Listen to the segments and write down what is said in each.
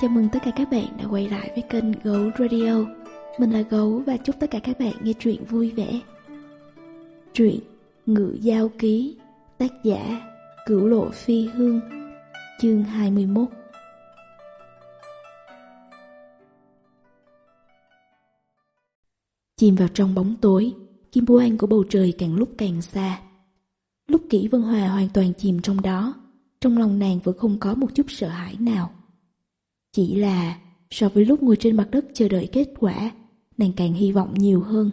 Chào mừng tất cả các bạn đã quay lại với kênh Gấu Radio. Mình là Gấu và chúc tất cả các bạn nghe truyện vui vẻ. Truyện Ngự Giao Ký, Tác giả Cửu Lộ Phi Hương, Chương 21 Chìm vào trong bóng tối, Kim bố anh của bầu trời càng lúc càng xa. Lúc kỹ Vân Hòa hoàn toàn chìm trong đó, Trong lòng nàng vẫn không có một chút sợ hãi nào. Chỉ là so với lúc ngồi trên mặt đất chờ đợi kết quả, nàng càng hy vọng nhiều hơn.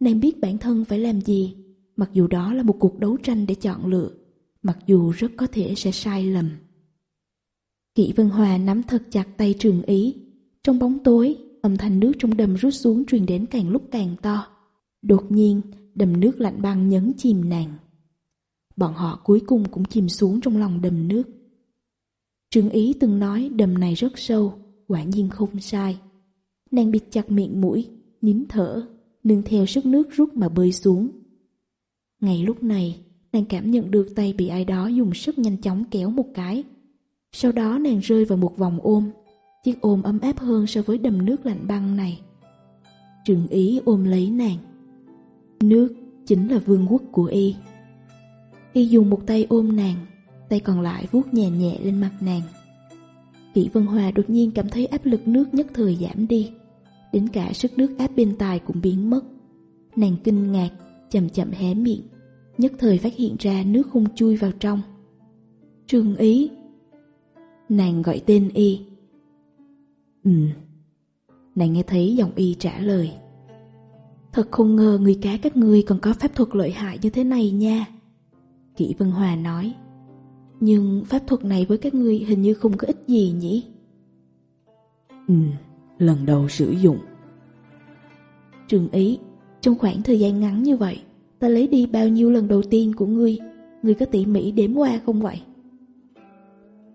Nàng biết bản thân phải làm gì, mặc dù đó là một cuộc đấu tranh để chọn lựa, mặc dù rất có thể sẽ sai lầm. kỵ Vân Hòa nắm thật chặt tay trường ý. Trong bóng tối, âm thanh nước trong đầm rút xuống truyền đến càng lúc càng to. Đột nhiên, đầm nước lạnh băng nhấn chìm nàng. Bọn họ cuối cùng cũng chìm xuống trong lòng đầm nước. Trương Ý từng nói đầm này rất sâu, quả nhiên không sai. Nàng bịt chặt miệng mũi, nín thở, nương theo sức nước rút mà bơi xuống. Ngay lúc này, nàng cảm nhận được tay bị ai đó dùng sức nhanh chóng kéo một cái. Sau đó nàng rơi vào một vòng ôm, chiếc ôm ấm áp hơn so với đầm nước lạnh băng này. Trừng Ý ôm lấy nàng. Nước chính là vương quốc của Y. Y dùng một tay ôm nàng, tay còn lại vuốt nhẹ nhẹ lên mặt nàng. Kỷ Vân Hòa đột nhiên cảm thấy áp lực nước nhất thời giảm đi, đến cả sức nước áp bên tài cũng biến mất. Nàng kinh ngạc, chậm chậm hé miệng, nhất thời phát hiện ra nước không chui vào trong. Trương Ý Nàng gọi tên Y Ừ Nàng nghe thấy giọng Y trả lời Thật không ngờ người cá các ngươi còn có pháp thuật lợi hại như thế này nha Kỷ Vân Hòa nói nhưng pháp thuật này với các ngươi hình như không có ích gì nhỉ? Ừ, lần đầu sử dụng. Trường ý, trong khoảng thời gian ngắn như vậy, ta lấy đi bao nhiêu lần đầu tiên của ngươi, ngươi có tỉ mỉ đếm qua không vậy?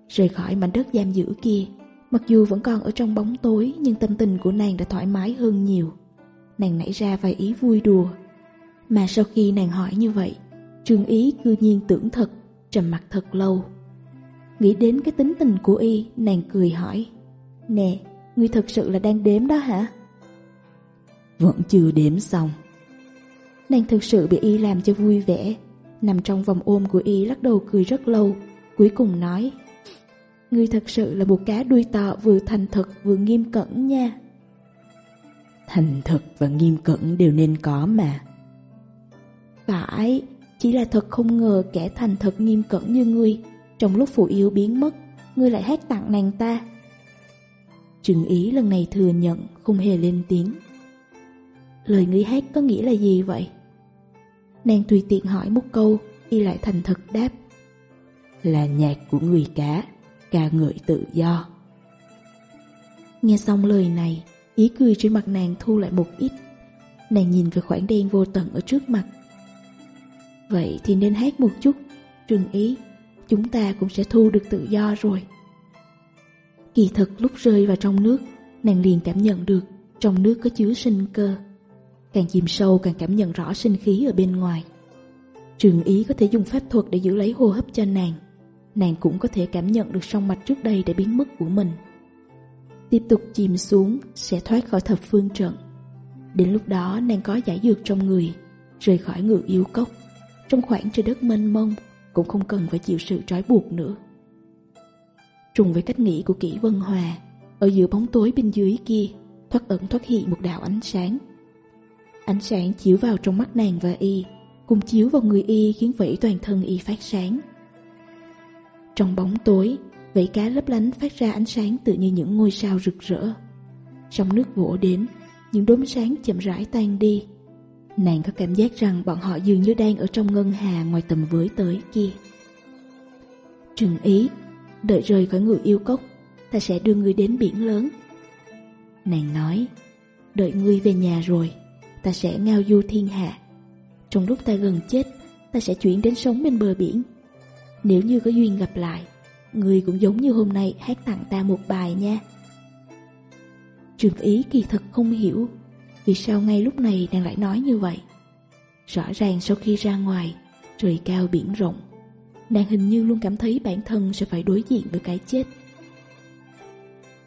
Rời khỏi mảnh đất giam giữ kia, mặc dù vẫn còn ở trong bóng tối nhưng tâm tình của nàng đã thoải mái hơn nhiều. Nàng nảy ra vài ý vui đùa, mà sau khi nàng hỏi như vậy, trường ý cư nhiên tưởng thật trầm mặt thật lâu. Nghĩ đến cái tính tình của y, nàng cười hỏi. Nè, ngươi thật sự là đang đếm đó hả? Vẫn chưa đếm xong. Nàng thực sự bị y làm cho vui vẻ, nằm trong vòng ôm của y lắc đầu cười rất lâu, cuối cùng nói. Ngươi thật sự là một cá đuôi to vừa thành thật vừa nghiêm cẩn nha. Thành thật và nghiêm cẩn đều nên có mà. Phải, chỉ là thật không ngờ kẻ thành thật nghiêm cẩn như ngươi. Trong lúc phụ yếu biến mất Ngươi lại hát tặng nàng ta. Trừng ý lần này thừa nhận Không hề lên tiếng. Lời ngươi hát có nghĩa là gì vậy? Nàng tùy tiện hỏi một câu Y lại thành thật đáp. Là nhạc của người cá Ca ngợi tự do. Nghe xong lời này Ý cười trên mặt nàng thu lại một ít. Nàng nhìn về khoảng đen vô tận ở trước mặt. Vậy thì nên hát một chút, trừng ý, chúng ta cũng sẽ thu được tự do rồi. Kỳ thật lúc rơi vào trong nước, nàng liền cảm nhận được trong nước có chứa sinh cơ. Càng chìm sâu càng cảm nhận rõ sinh khí ở bên ngoài. Trường ý có thể dùng pháp thuật để giữ lấy hô hấp cho nàng. Nàng cũng có thể cảm nhận được song mạch trước đây đã biến mất của mình. Tiếp tục chìm xuống sẽ thoát khỏi thập phương trận. Đến lúc đó nàng có giải dược trong người, rời khỏi ngự yêu cốc trong khoảng trời đất mênh mông cũng không cần phải chịu sự trói buộc nữa. Trùng với cách nghĩ của kỹ Vân Hòa, ở giữa bóng tối bên dưới kia thoát ẩn thoát hiện một đạo ánh sáng. Ánh sáng chiếu vào trong mắt nàng và y, cùng chiếu vào người y khiến vẫy toàn thân y phát sáng. Trong bóng tối, vẫy cá lấp lánh phát ra ánh sáng tự như những ngôi sao rực rỡ. Trong nước vỗ đến, những đốm sáng chậm rãi tan đi, Nàng có cảm giác rằng bọn họ dường như đang ở trong ngân hà ngoài tầm với tới kia. Trừng ý, đợi rời khỏi người yêu cốc, ta sẽ đưa người đến biển lớn. Nàng nói, đợi ngươi về nhà rồi, ta sẽ ngao du thiên hạ. Trong lúc ta gần chết, ta sẽ chuyển đến sống bên bờ biển. Nếu như có duyên gặp lại, ngươi cũng giống như hôm nay hát tặng ta một bài nha. Trường ý kỳ thật không hiểu vì sao ngay lúc này nàng lại nói như vậy. Rõ ràng sau khi ra ngoài, trời cao biển rộng, nàng hình như luôn cảm thấy bản thân sẽ phải đối diện với cái chết.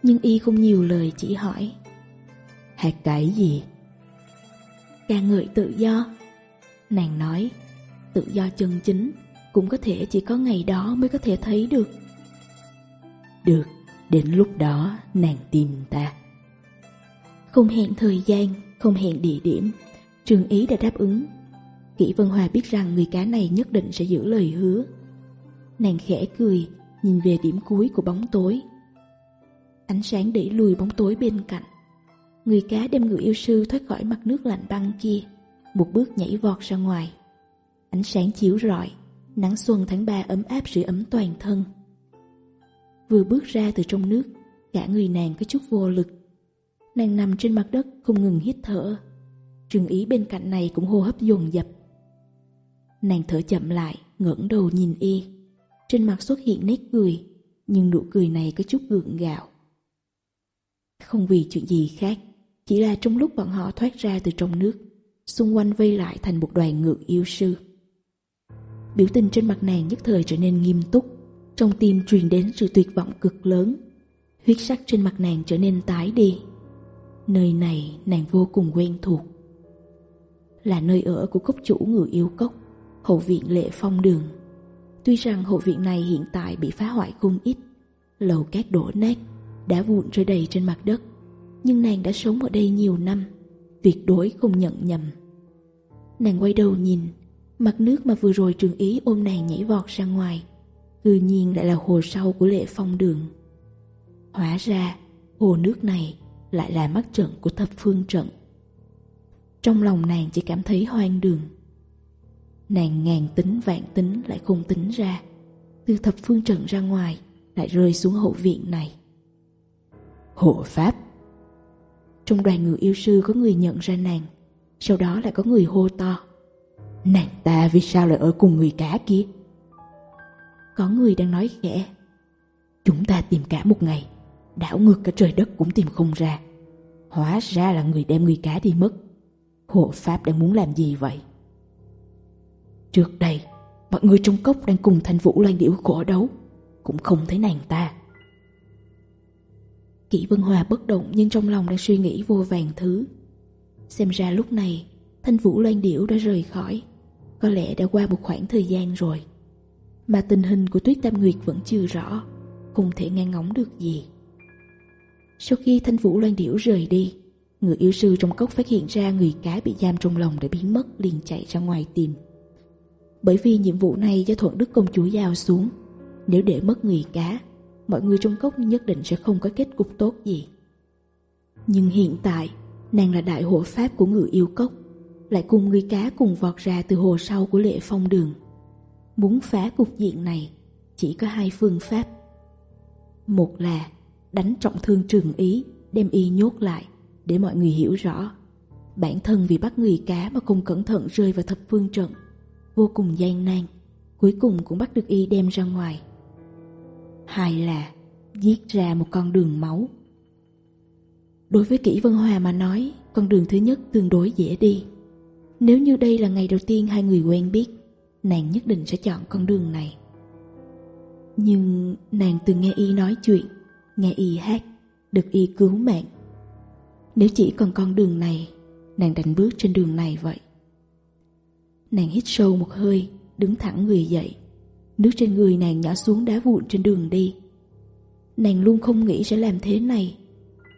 Nhưng y không nhiều lời chỉ hỏi. Hạt cải gì? Ca ngợi tự do. Nàng nói, tự do chân chính cũng có thể chỉ có ngày đó mới có thể thấy được. Được, đến lúc đó nàng tìm ta. Không hẹn thời gian, không hẹn địa điểm, Trường Ý đã đáp ứng. Kỷ Vân Hòa biết rằng người cá này nhất định sẽ giữ lời hứa. Nàng khẽ cười, nhìn về điểm cuối của bóng tối. Ánh sáng đẩy lùi bóng tối bên cạnh. Người cá đem người yêu sư thoát khỏi mặt nước lạnh băng kia, một bước nhảy vọt ra ngoài. Ánh sáng chiếu rọi, nắng xuân tháng 3 ấm áp sưởi ấm toàn thân. Vừa bước ra từ trong nước, cả người nàng có chút vô lực Nàng nằm trên mặt đất không ngừng hít thở. Trường ý bên cạnh này cũng hô hấp dồn dập. Nàng thở chậm lại, ngẩng đầu nhìn y. Trên mặt xuất hiện nét cười, Nhưng nụ cười này có chút gượng gạo. Không vì chuyện gì khác, Chỉ là trong lúc bọn họ thoát ra từ trong nước, Xung quanh vây lại thành một đoàn ngựa yêu sư. Biểu tình trên mặt nàng nhất thời trở nên nghiêm túc, Trong tim truyền đến sự tuyệt vọng cực lớn. Huyết sắc trên mặt nàng trở nên tái đi. Nơi này nàng vô cùng quen thuộc. Là nơi ở của cốc chủ người yêu cốc, Hậu viện Lệ Phong Đường. Tuy rằng hậu viện này hiện tại bị phá hoại không ít, Lầu cát đổ nát, Đá vụn rơi đầy trên mặt đất. Nhưng nàng đã sống ở đây nhiều năm, Tuyệt đối không nhận nhầm. Nàng quay đầu nhìn, Mặt nước mà vừa rồi trường ý ôm nàng nhảy vọt ra ngoài, Cư nhiên lại là hồ sâu của lệ phong đường. Hóa ra, hồ nước này lại là mắt trận của thập phương trận. Trong lòng nàng chỉ cảm thấy hoang đường. Nàng ngàn tính vạn tính lại không tính ra, từ thập phương trận ra ngoài lại rơi xuống hậu viện này. Hộ Pháp Trong đoàn người yêu sư có người nhận ra nàng, sau đó lại có người hô to. Nàng ta vì sao lại ở cùng người cá kia? Có người đang nói khẽ Chúng ta tìm cả một ngày đảo ngược cả trời đất cũng tìm không ra. Hóa ra là người đem người cá đi mất. Hộ Pháp đang muốn làm gì vậy? Trước đây, mọi người trong cốc đang cùng thanh vũ loan điểu cổ đấu, cũng không thấy nàng ta. Kỷ Vân Hòa bất động nhưng trong lòng đang suy nghĩ vô vàng thứ. Xem ra lúc này, thanh vũ loan điểu đã rời khỏi, có lẽ đã qua một khoảng thời gian rồi. Mà tình hình của Tuyết Tam Nguyệt vẫn chưa rõ, không thể nghe ngóng được gì. Sau khi Thanh Vũ loan điểu rời đi, người yêu sư trong cốc phát hiện ra người cá bị giam trong lòng đã biến mất liền chạy ra ngoài tìm. Bởi vì nhiệm vụ này do Thuận Đức Công Chúa giao xuống, nếu để mất người cá, mọi người trong cốc nhất định sẽ không có kết cục tốt gì. Nhưng hiện tại, nàng là đại hộ pháp của người yêu cốc, lại cùng người cá cùng vọt ra từ hồ sau của lệ phong đường. Muốn phá cục diện này, chỉ có hai phương pháp. Một là đánh trọng thương trường ý, đem y nhốt lại, để mọi người hiểu rõ. Bản thân vì bắt người cá mà không cẩn thận rơi vào thập phương trận, vô cùng gian nan, cuối cùng cũng bắt được y đem ra ngoài. Hai là giết ra một con đường máu. Đối với Kỷ Vân Hòa mà nói, con đường thứ nhất tương đối dễ đi. Nếu như đây là ngày đầu tiên hai người quen biết, nàng nhất định sẽ chọn con đường này. Nhưng nàng từng nghe y nói chuyện nghe y hát, được y cứu mạng. Nếu chỉ còn con đường này, nàng đành bước trên đường này vậy. Nàng hít sâu một hơi, đứng thẳng người dậy. Nước trên người nàng nhỏ xuống đá vụn trên đường đi. Nàng luôn không nghĩ sẽ làm thế này,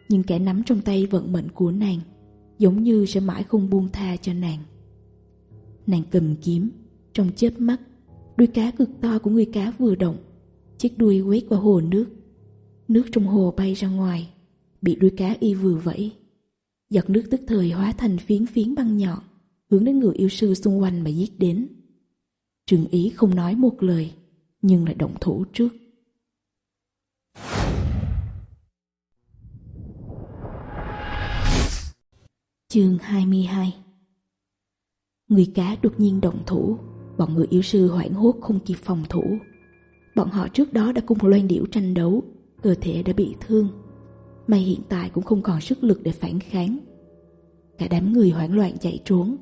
nhưng kẻ nắm trong tay vận mệnh của nàng giống như sẽ mãi không buông tha cho nàng. Nàng cầm kiếm, trong chớp mắt, đuôi cá cực to của người cá vừa động, chiếc đuôi quét qua hồ nước, Nước trong hồ bay ra ngoài, bị đuôi cá y vừa vẫy. Giọt nước tức thời hóa thành phiến phiến băng nhọn, hướng đến người yêu sư xung quanh mà giết đến. Trường ý không nói một lời, nhưng lại động thủ trước. Chương 22 Người cá đột nhiên động thủ, bọn người yêu sư hoảng hốt không kịp phòng thủ. Bọn họ trước đó đã cùng loan điểu tranh đấu, cơ thể đã bị thương. May hiện tại cũng không còn sức lực để phản kháng. Cả đám người hoảng loạn chạy trốn.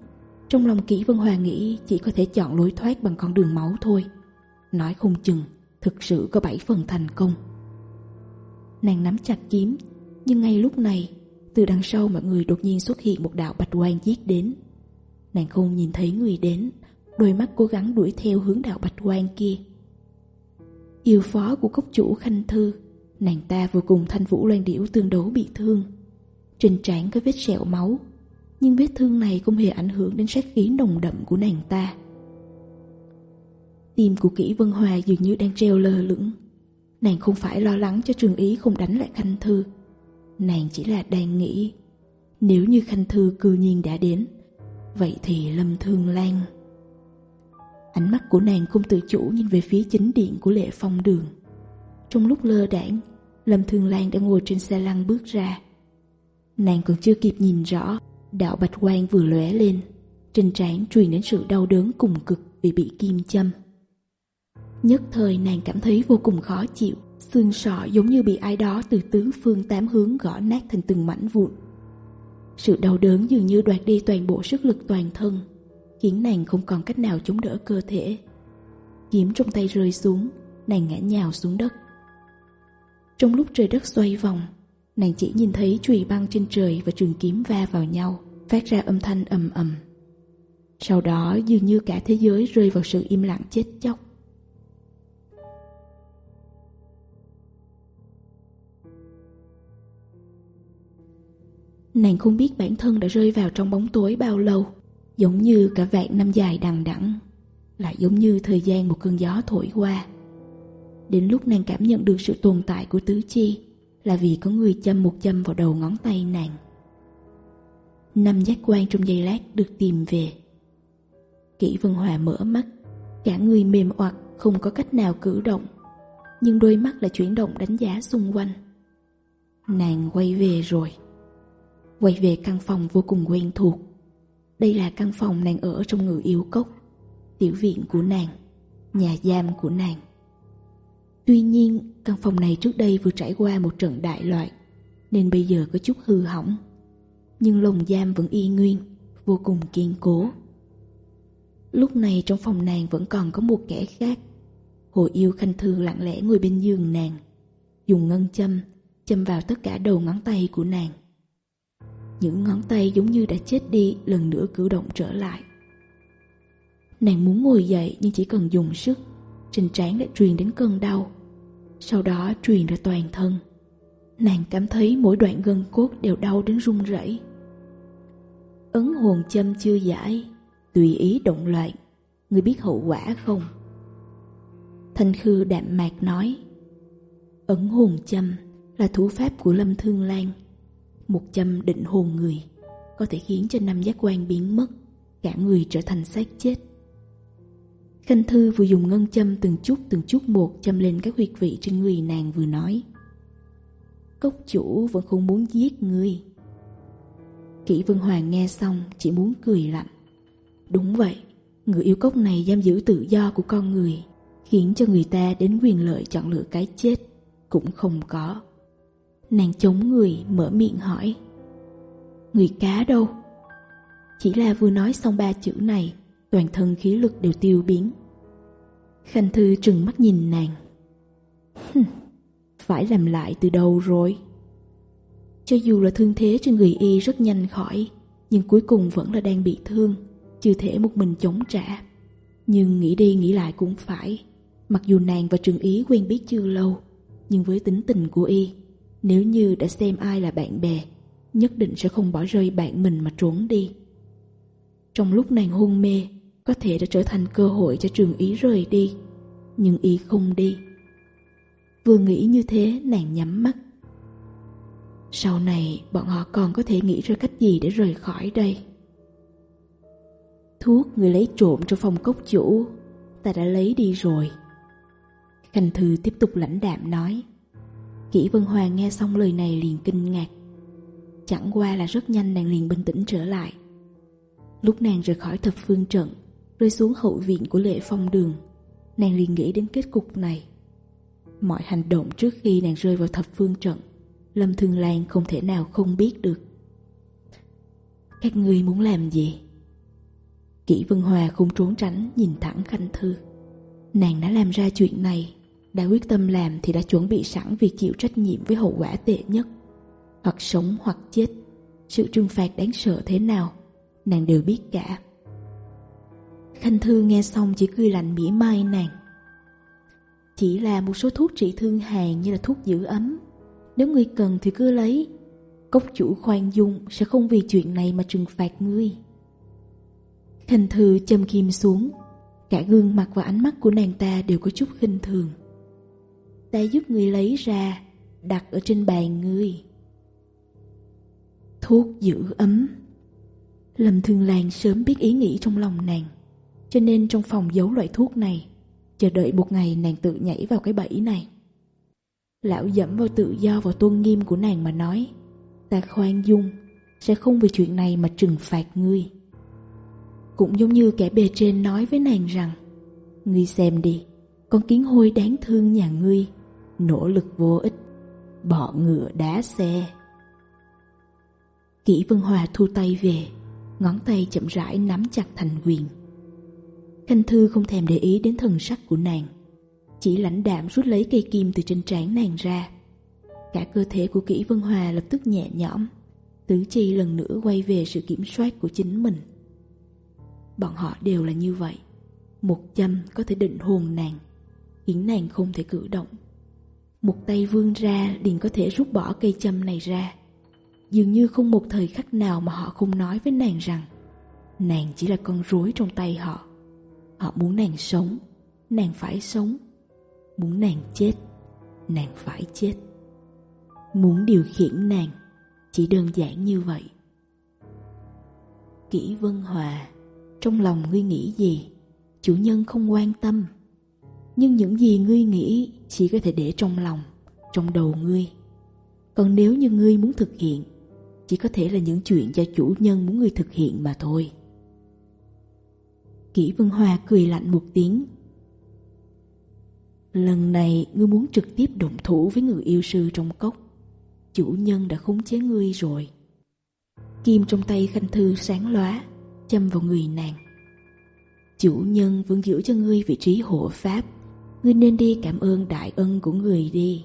Trong lòng Kỷ Vân Hòa nghĩ chỉ có thể chọn lối thoát bằng con đường máu thôi. Nói không chừng, thực sự có bảy phần thành công. Nàng nắm chặt kiếm, nhưng ngay lúc này, từ đằng sau mọi người đột nhiên xuất hiện một đạo bạch quang giết đến. Nàng không nhìn thấy người đến, đôi mắt cố gắng đuổi theo hướng đạo bạch quang kia. Yêu phó của cốc chủ Khanh Thư Nàng ta vừa cùng thanh vũ loan điểu tương đấu bị thương. Trên trán có vết sẹo máu, Nhưng vết thương này không hề ảnh hưởng đến sát khí nồng đậm của nàng ta. Tim của kỹ Vân Hòa dường như đang treo lơ lửng. Nàng không phải lo lắng cho trường ý không đánh lại Khanh Thư. Nàng chỉ là đang nghĩ, Nếu như Khanh Thư cư nhiên đã đến, Vậy thì Lâm Thương Lan. Ánh mắt của nàng không tự chủ nhìn về phía chính điện của lệ phong đường. Trong lúc lơ đảng Lâm Thương Lan đã ngồi trên xe lăn bước ra. Nàng còn chưa kịp nhìn rõ, đạo bạch quang vừa lóe lên, trên trán truyền đến sự đau đớn cùng cực vì bị kim châm. Nhất thời nàng cảm thấy vô cùng khó chịu, xương sọ giống như bị ai đó từ tứ phương tám hướng gõ nát thành từng mảnh vụn. Sự đau đớn dường như đoạt đi toàn bộ sức lực toàn thân, khiến nàng không còn cách nào chống đỡ cơ thể. Kiếm trong tay rơi xuống, nàng ngã nhào xuống đất. Trong lúc trời đất xoay vòng, nàng chỉ nhìn thấy chùy băng trên trời và trường kiếm va vào nhau, phát ra âm thanh ầm ầm. Sau đó dường như cả thế giới rơi vào sự im lặng chết chóc. Nàng không biết bản thân đã rơi vào trong bóng tối bao lâu, giống như cả vạn năm dài đằng đẵng, lại giống như thời gian một cơn gió thổi qua. Đến lúc nàng cảm nhận được sự tồn tại của tứ chi là vì có người châm một châm vào đầu ngón tay nàng. Năm giác quan trong giây lát được tìm về. Kỷ Vân Hòa mở mắt, cả người mềm oặt không có cách nào cử động, nhưng đôi mắt lại chuyển động đánh giá xung quanh. Nàng quay về rồi. Quay về căn phòng vô cùng quen thuộc. Đây là căn phòng nàng ở trong người yêu cốc, tiểu viện của nàng, nhà giam của nàng. Tuy nhiên, căn phòng này trước đây vừa trải qua một trận đại loại nên bây giờ có chút hư hỏng. Nhưng lồng giam vẫn y nguyên, vô cùng kiên cố. Lúc này trong phòng nàng vẫn còn có một kẻ khác. Hồ yêu khanh thư lặng lẽ ngồi bên giường nàng, dùng ngân châm, châm vào tất cả đầu ngón tay của nàng. Những ngón tay giống như đã chết đi lần nữa cử động trở lại. Nàng muốn ngồi dậy nhưng chỉ cần dùng sức, trình trán đã truyền đến cơn đau sau đó truyền ra toàn thân. Nàng cảm thấy mỗi đoạn gân cốt đều đau đến run rẩy. Ấn hồn châm chưa giải, tùy ý động loạn, người biết hậu quả không? Thanh Khư đạm mạc nói, Ấn hồn châm là thủ pháp của Lâm Thương Lan, một châm định hồn người, có thể khiến cho năm giác quan biến mất, cả người trở thành xác chết. Khanh Thư vừa dùng ngân châm từng chút từng chút một châm lên các huyệt vị trên người nàng vừa nói. Cốc chủ vẫn không muốn giết người. Kỷ Vân Hoàng nghe xong chỉ muốn cười lạnh. Đúng vậy, người yêu cốc này giam giữ tự do của con người, khiến cho người ta đến quyền lợi chọn lựa cái chết cũng không có. Nàng chống người mở miệng hỏi. Người cá đâu? Chỉ là vừa nói xong ba chữ này toàn thân khí lực đều tiêu biến. Khanh Thư trừng mắt nhìn nàng. phải làm lại từ đầu rồi. Cho dù là thương thế trên người y rất nhanh khỏi, nhưng cuối cùng vẫn là đang bị thương, chưa thể một mình chống trả. Nhưng nghĩ đi nghĩ lại cũng phải. Mặc dù nàng và Trường Ý quen biết chưa lâu, nhưng với tính tình của y, nếu như đã xem ai là bạn bè, nhất định sẽ không bỏ rơi bạn mình mà trốn đi. Trong lúc nàng hôn mê, có thể đã trở thành cơ hội cho trường ý rời đi, nhưng ý không đi. Vừa nghĩ như thế, nàng nhắm mắt. Sau này, bọn họ còn có thể nghĩ ra cách gì để rời khỏi đây? Thuốc người lấy trộm trong phòng cốc chủ, ta đã lấy đi rồi. Khanh thư tiếp tục lãnh đạm nói. Kỷ vân hoàng nghe xong lời này liền kinh ngạc. Chẳng qua là rất nhanh nàng liền bình tĩnh trở lại. Lúc nàng rời khỏi thập phương trận rơi xuống hậu viện của lệ phong đường. Nàng liền nghĩ đến kết cục này. Mọi hành động trước khi nàng rơi vào thập phương trận, Lâm Thương Lan không thể nào không biết được. Các ngươi muốn làm gì? Kỷ Vân Hòa không trốn tránh nhìn thẳng Khanh Thư. Nàng đã làm ra chuyện này, đã quyết tâm làm thì đã chuẩn bị sẵn việc chịu trách nhiệm với hậu quả tệ nhất. Hoặc sống hoặc chết, sự trừng phạt đáng sợ thế nào, nàng đều biết cả. Khanh Thư nghe xong chỉ cười lạnh mỉa mai nàng. Chỉ là một số thuốc trị thương hàng như là thuốc giữ ấm. Nếu ngươi cần thì cứ lấy. Cốc chủ khoan dung sẽ không vì chuyện này mà trừng phạt ngươi. Khanh Thư châm kim xuống. Cả gương mặt và ánh mắt của nàng ta đều có chút khinh thường. Ta giúp ngươi lấy ra, đặt ở trên bàn ngươi. Thuốc giữ ấm Lâm Thương Lan sớm biết ý nghĩ trong lòng nàng cho nên trong phòng giấu loại thuốc này, Chờ đợi một ngày nàng tự nhảy vào cái bẫy này. Lão dẫm vào tự do và tôn nghiêm của nàng mà nói, Ta khoan dung, Sẽ không vì chuyện này mà trừng phạt ngươi. Cũng giống như kẻ bề trên nói với nàng rằng, Ngươi xem đi, Con kiến hôi đáng thương nhà ngươi, Nỗ lực vô ích Bỏ ngựa đá xe. Kỷ Vân Hòa thu tay về, Ngón tay chậm rãi nắm chặt thành quyền. Khanh Thư không thèm để ý đến thần sắc của nàng, Chỉ lãnh đạm rút lấy cây kim từ trên trán nàng ra. Cả cơ thể của Kỷ Vân Hòa lập tức nhẹ nhõm, Tứ chi lần nữa quay về sự kiểm soát của chính mình. Bọn họ đều là như vậy, Một châm có thể định hồn nàng, Khiến nàng không thể cử động. Một tay vươn ra liền có thể rút bỏ cây châm này ra. Dường như không một thời khắc nào mà họ không nói với nàng rằng, Nàng chỉ là con rối trong tay họ. Họ muốn nàng sống, Nàng phải sống. Muốn nàng chết, Nàng phải chết. Muốn điều khiển nàng, Chỉ đơn giản như vậy. Kỷ Vân Hòa, Trong lòng ngươi nghĩ gì? Chủ nhân không quan tâm. Nhưng những gì ngươi nghĩ Chỉ có thể để trong lòng, Trong đầu ngươi. Còn nếu như ngươi muốn thực hiện, Chỉ có thể là những chuyện do chủ nhân muốn ngươi thực hiện mà thôi. Kỷ Vân Hoa cười lạnh một tiếng. Lần này ngươi muốn trực tiếp động thủ với người yêu sư trong cốc. Chủ nhân đã khống chế ngươi rồi. Kim trong tay Khanh Thư sáng lóa, châm vào người nàng. Chủ nhân vẫn giữ cho ngươi vị trí hộ pháp. Ngươi nên đi cảm ơn đại ân của người đi.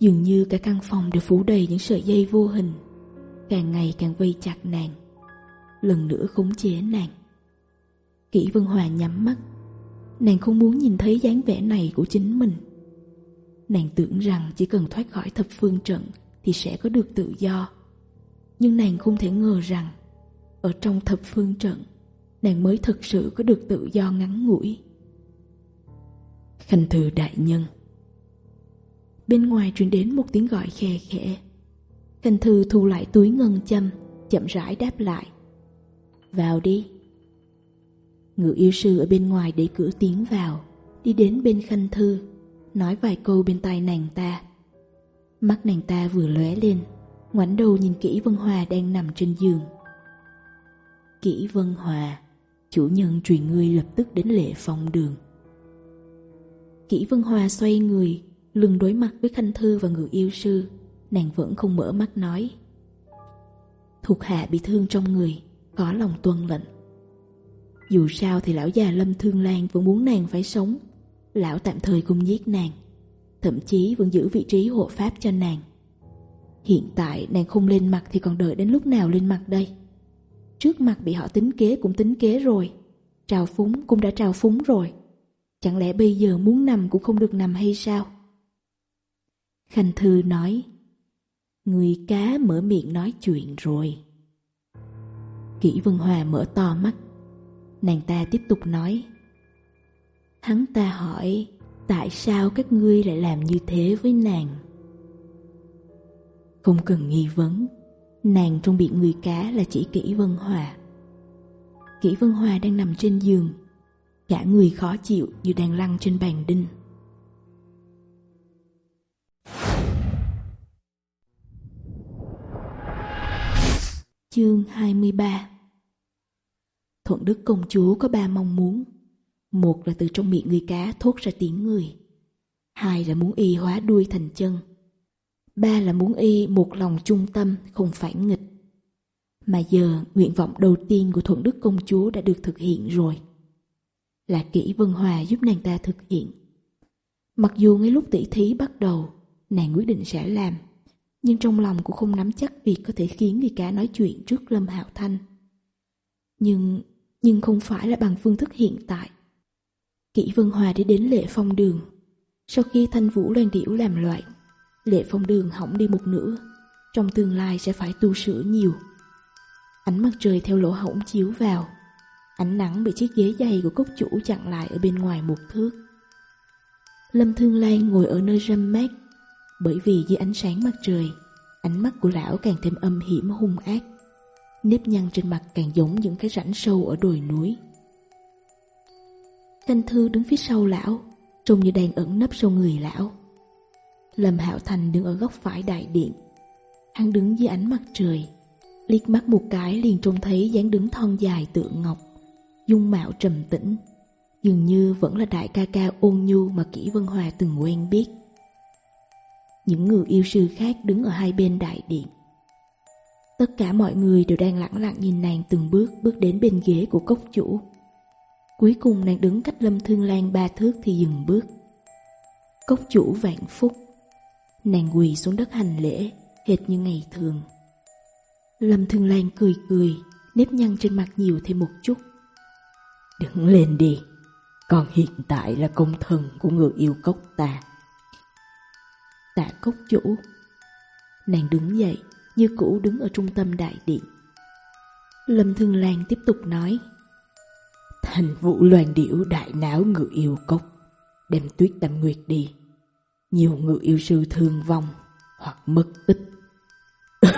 Dường như cả căn phòng đều phủ đầy những sợi dây vô hình Càng ngày càng vây chặt nàng Lần nữa khống chế nàng Kỷ Vân Hòa nhắm mắt. Nàng không muốn nhìn thấy dáng vẻ này của chính mình. Nàng tưởng rằng chỉ cần thoát khỏi thập phương trận Thì sẽ có được tự do. Nhưng nàng không thể ngờ rằng, Ở trong thập phương trận, Nàng mới thực sự có được tự do ngắn ngủi. Khanh thư đại nhân. Bên ngoài truyền đến một tiếng gọi khe khẽ. Khanh thư thu lại túi ngân châm, Chậm rãi đáp lại. Vào đi. Ngự yêu sư ở bên ngoài đẩy cửa tiến vào, đi đến bên khanh thư, nói vài câu bên tai nàng ta. Mắt nàng ta vừa lóe lên, ngoảnh đầu nhìn kỹ Vân Hòa đang nằm trên giường. Kỹ Vân Hòa, chủ nhân truyền ngươi lập tức đến lệ phong đường. Kỹ Vân Hòa xoay người, lưng đối mặt với Khanh Thư và người yêu sư, nàng vẫn không mở mắt nói. Thuộc hạ bị thương trong người, có lòng tuân lệnh. Dù sao thì lão già Lâm Thương Lan vẫn muốn nàng phải sống. Lão tạm thời không giết nàng, thậm chí vẫn giữ vị trí hộ pháp cho nàng. Hiện tại nàng không lên mặt thì còn đợi đến lúc nào lên mặt đây? Trước mặt bị họ tính kế cũng tính kế rồi, trào phúng cũng đã trào phúng rồi. Chẳng lẽ bây giờ muốn nằm cũng không được nằm hay sao? Khanh Thư nói, Người cá mở miệng nói chuyện rồi. Kỷ Vân Hòa mở to mắt, Nàng ta tiếp tục nói. Hắn ta hỏi, Tại sao các ngươi lại làm như thế với nàng? Không cần nghi vấn, Nàng trong bị người cá là chỉ Kỷ Vân Hòa. Kỷ Vân Hòa đang nằm trên giường, Cả người khó chịu như đang lăn trên bàn đinh. Chương 23 Thuận Đức công chúa có ba mong muốn. Một là từ trong miệng người cá thốt ra tiếng người. Hai là muốn y hóa đuôi thành chân. Ba là muốn y một lòng trung tâm, không phản nghịch. Mà giờ, nguyện vọng đầu tiên của Thuận Đức công chúa đã được thực hiện rồi. Là kỹ Vân Hòa giúp nàng ta thực hiện. Mặc dù ngay lúc tỷ thí bắt đầu, nàng quyết định sẽ làm, nhưng trong lòng cũng không nắm chắc việc có thể khiến người cá nói chuyện trước Lâm Hạo Thanh. Nhưng nhưng không phải là bằng phương thức hiện tại. Kỷ Vân Hòa đi đến lệ phong đường. Sau khi thanh vũ loan điểu làm loạn, lệ phong đường hỏng đi một nửa, trong tương lai sẽ phải tu sửa nhiều. Ánh mặt trời theo lỗ hổng chiếu vào, ánh nắng bị chiếc ghế dày của cốc chủ chặn lại ở bên ngoài một thước. Lâm Thương Lan ngồi ở nơi râm mát, bởi vì dưới ánh sáng mặt trời, ánh mắt của lão càng thêm âm hiểm hung ác nếp nhăn trên mặt càng giống những cái rãnh sâu ở đồi núi. Thanh thư đứng phía sau lão, trông như đang ẩn nấp sau người lão. Lâm Hạo Thành đứng ở góc phải đại điện. Hắn đứng dưới ánh mặt trời, liếc mắt một cái liền trông thấy dáng đứng thon dài tựa ngọc, dung mạo trầm tĩnh, dường như vẫn là đại ca ca ôn nhu mà Kỷ Vân Hòa từng quen biết. Những người yêu sư khác đứng ở hai bên đại điện, Tất cả mọi người đều đang lặng lặng nhìn nàng từng bước bước đến bên ghế của cốc chủ. Cuối cùng nàng đứng cách Lâm Thương Lan ba thước thì dừng bước. Cốc chủ vạn phúc. Nàng quỳ xuống đất hành lễ, hệt như ngày thường. Lâm Thương Lan cười cười, nếp nhăn trên mặt nhiều thêm một chút. Đứng lên đi, còn hiện tại là công thần của người yêu cốc ta. Tạ cốc chủ. Nàng đứng dậy, như cũ đứng ở trung tâm đại điện. Lâm Thương Lan tiếp tục nói, Thành vụ loàn điểu đại não ngự yêu cốc, đem tuyết tâm nguyệt đi. Nhiều ngự yêu sư thương vong hoặc mất tích.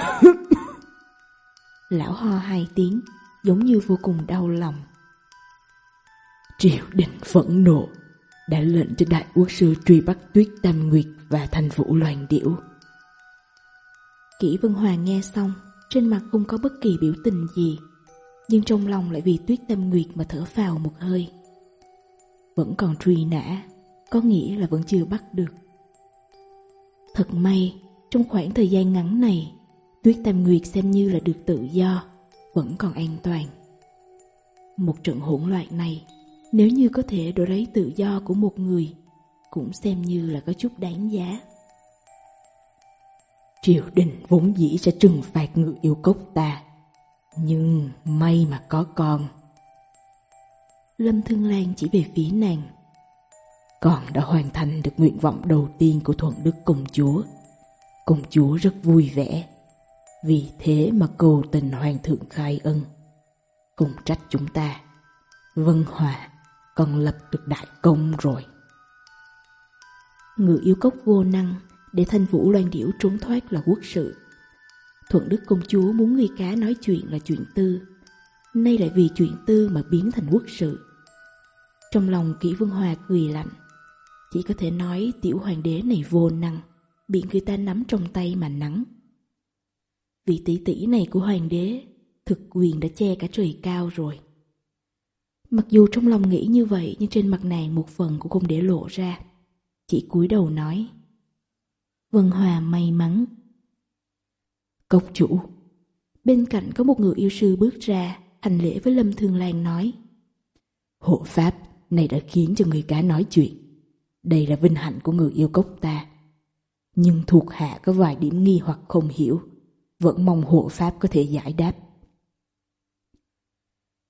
Lão ho hai tiếng, giống như vô cùng đau lòng. Triều đình phẫn nộ, đã lệnh cho đại quốc sư truy bắt tuyết tam nguyệt và thành vụ loàn điểu Kỷ Vân Hoàng nghe xong, trên mặt không có bất kỳ biểu tình gì, nhưng trong lòng lại vì tuyết tâm nguyệt mà thở phào một hơi. Vẫn còn truy nã, có nghĩa là vẫn chưa bắt được. Thật may, trong khoảng thời gian ngắn này, tuyết tâm nguyệt xem như là được tự do, vẫn còn an toàn. Một trận hỗn loạn này, nếu như có thể đổi lấy tự do của một người, cũng xem như là có chút đáng giá. Triều đình vốn dĩ sẽ trừng phạt ngự yêu cốc ta. Nhưng may mà có con. Lâm Thương Lan chỉ về phía nàng. Con đã hoàn thành được nguyện vọng đầu tiên của Thuận Đức Công Chúa. Công Chúa rất vui vẻ. Vì thế mà cầu tình Hoàng thượng khai ân. Cùng trách chúng ta. Vân Hòa, Con lập được đại công rồi. Ngự yêu cốc vô năng để thanh vũ loan điểu trốn thoát là quốc sự. Thuận Đức Công Chúa muốn người cá nói chuyện là chuyện tư, nay lại vì chuyện tư mà biến thành quốc sự. Trong lòng kỹ vương hòa cười lạnh, chỉ có thể nói tiểu hoàng đế này vô năng, bị người ta nắm trong tay mà nắng. Vị tỷ tỷ này của hoàng đế, thực quyền đã che cả trời cao rồi. Mặc dù trong lòng nghĩ như vậy nhưng trên mặt nàng một phần cũng không để lộ ra. Chỉ cúi đầu nói. Vân Hòa may mắn. Cốc chủ Bên cạnh có một người yêu sư bước ra, hành lễ với Lâm Thương Lan nói Hộ Pháp này đã khiến cho người cá nói chuyện. Đây là vinh hạnh của người yêu cốc ta. Nhưng thuộc hạ có vài điểm nghi hoặc không hiểu, vẫn mong hộ Pháp có thể giải đáp.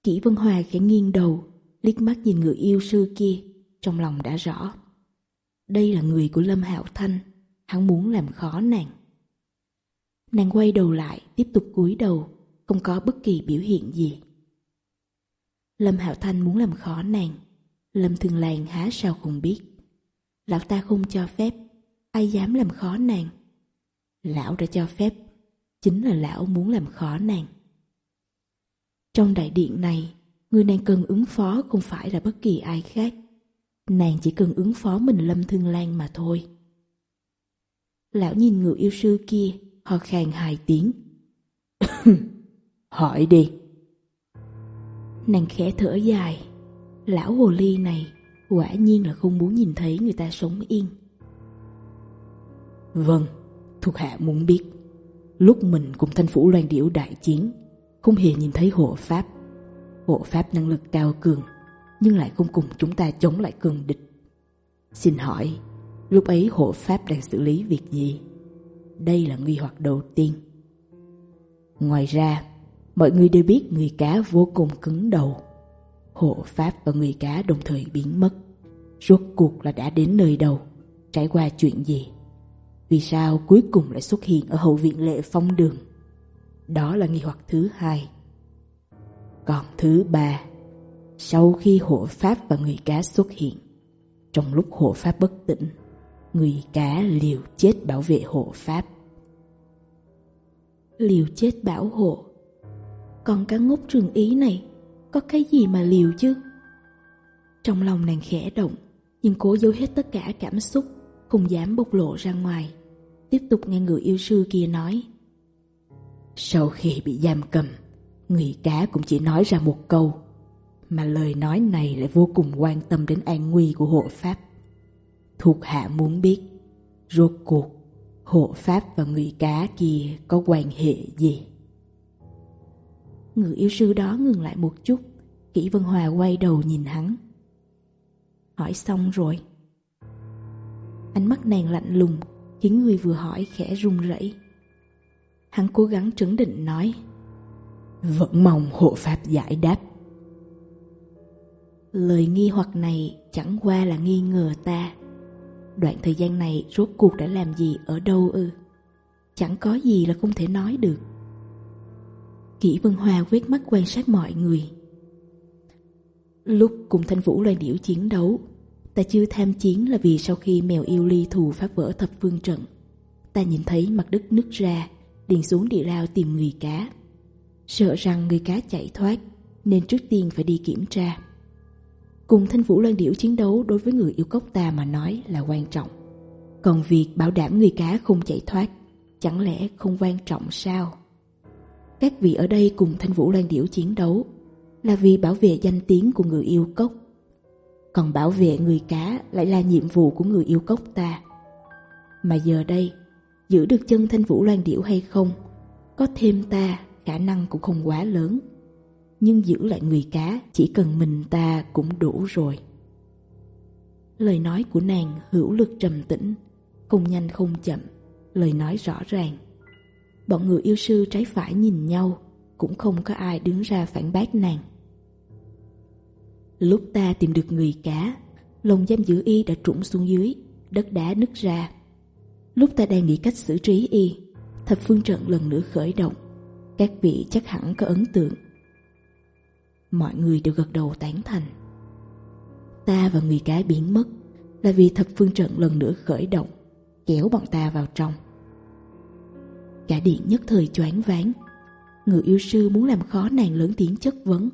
Kỷ Vân Hòa khẽ nghiêng đầu, liếc mắt nhìn người yêu sư kia, trong lòng đã rõ. Đây là người của Lâm Hạo Thanh, hắn muốn làm khó nàng. Nàng quay đầu lại, tiếp tục cúi đầu, không có bất kỳ biểu hiện gì. Lâm Hạo Thanh muốn làm khó nàng, Lâm Thường Làng há sao không biết. Lão ta không cho phép, ai dám làm khó nàng. Lão đã cho phép, chính là lão muốn làm khó nàng. Trong đại điện này, người nàng cần ứng phó không phải là bất kỳ ai khác. Nàng chỉ cần ứng phó mình Lâm Thương Lan mà thôi. Lão nhìn người yêu sư kia, họ khàn hai tiếng. Hỏi đi. Nàng khẽ thở dài. Lão hồ ly này quả nhiên là không muốn nhìn thấy người ta sống yên. Vâng, thuộc hạ muốn biết. Lúc mình cùng thanh phủ loan điểu đại chiến, không hề nhìn thấy hộ pháp. Hộ pháp năng lực cao cường, nhưng lại không cùng chúng ta chống lại cường địch. Xin hỏi, Lúc ấy hộ pháp đang xử lý việc gì? Đây là nghi hoặc đầu tiên. Ngoài ra, mọi người đều biết người cá vô cùng cứng đầu. Hộ pháp và người cá đồng thời biến mất. Rốt cuộc là đã đến nơi đầu, trải qua chuyện gì? Vì sao cuối cùng lại xuất hiện ở hậu viện lệ phong đường? Đó là nghi hoặc thứ hai. Còn thứ ba, sau khi hộ pháp và người cá xuất hiện, trong lúc hộ pháp bất tỉnh, người cá liều chết bảo vệ hộ pháp. Liều chết bảo hộ. Còn cá ngốc trường ý này, có cái gì mà liều chứ? Trong lòng nàng khẽ động, nhưng cố giấu hết tất cả cảm xúc, không dám bộc lộ ra ngoài. Tiếp tục nghe người yêu sư kia nói. Sau khi bị giam cầm, người cá cũng chỉ nói ra một câu, mà lời nói này lại vô cùng quan tâm đến an nguy của hộ pháp thuộc hạ muốn biết. Rốt cuộc, hộ pháp và người cá kia có quan hệ gì? Người yêu sư đó ngừng lại một chút, kỷ vân hòa quay đầu nhìn hắn. Hỏi xong rồi. Ánh mắt nàng lạnh lùng, khiến người vừa hỏi khẽ run rẩy. Hắn cố gắng trấn định nói. Vẫn mong hộ pháp giải đáp. Lời nghi hoặc này chẳng qua là nghi ngờ ta đoạn thời gian này rốt cuộc đã làm gì ở đâu ư? Chẳng có gì là không thể nói được. Kỷ Vân Hoa quét mắt quan sát mọi người. Lúc cùng Thanh Vũ loài điểu chiến đấu, ta chưa tham chiến là vì sau khi mèo yêu ly thù phá vỡ thập phương trận, ta nhìn thấy mặt đất nứt ra, điền xuống địa lao tìm người cá. Sợ rằng người cá chạy thoát, nên trước tiên phải đi kiểm tra. Cùng Thanh Vũ Loan Điểu chiến đấu đối với người yêu cốc ta mà nói là quan trọng. Còn việc bảo đảm người cá không chạy thoát, chẳng lẽ không quan trọng sao? Các vị ở đây cùng Thanh Vũ Loan Điểu chiến đấu là vì bảo vệ danh tiếng của người yêu cốc. Còn bảo vệ người cá lại là nhiệm vụ của người yêu cốc ta. Mà giờ đây, giữ được chân Thanh Vũ Loan Điểu hay không, có thêm ta khả năng cũng không quá lớn nhưng giữ lại người cá, chỉ cần mình ta cũng đủ rồi. Lời nói của nàng hữu lực trầm tĩnh, không nhanh không chậm, lời nói rõ ràng. Bọn người yêu sư trái phải nhìn nhau, cũng không có ai đứng ra phản bác nàng. Lúc ta tìm được người cá, lồng giam giữ y đã trũng xuống dưới, đất đá nứt ra. Lúc ta đang nghĩ cách xử trí y, thập phương trận lần nữa khởi động, các vị chắc hẳn có ấn tượng mọi người đều gật đầu tán thành. Ta và người cái biến mất là vì thập phương trận lần nữa khởi động, kéo bọn ta vào trong. Cả điện nhất thời choáng váng, người yêu sư muốn làm khó nàng lớn tiếng chất vấn.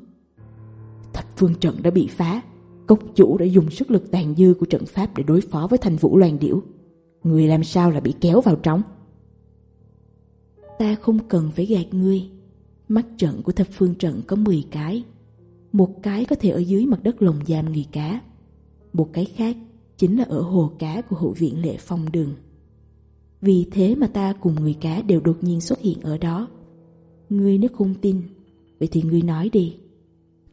Thập phương trận đã bị phá, cốc chủ đã dùng sức lực tàn dư của trận pháp để đối phó với thành vũ loàn điểu. Người làm sao là bị kéo vào trong? Ta không cần phải gạt ngươi. Mắt trận của thập phương trận có 10 cái một cái có thể ở dưới mặt đất lồng giam người cá. Một cái khác chính là ở hồ cá của hữu viện Lệ Phong Đường. Vì thế mà ta cùng người cá đều đột nhiên xuất hiện ở đó. Ngươi nếu không tin, vậy thì ngươi nói đi.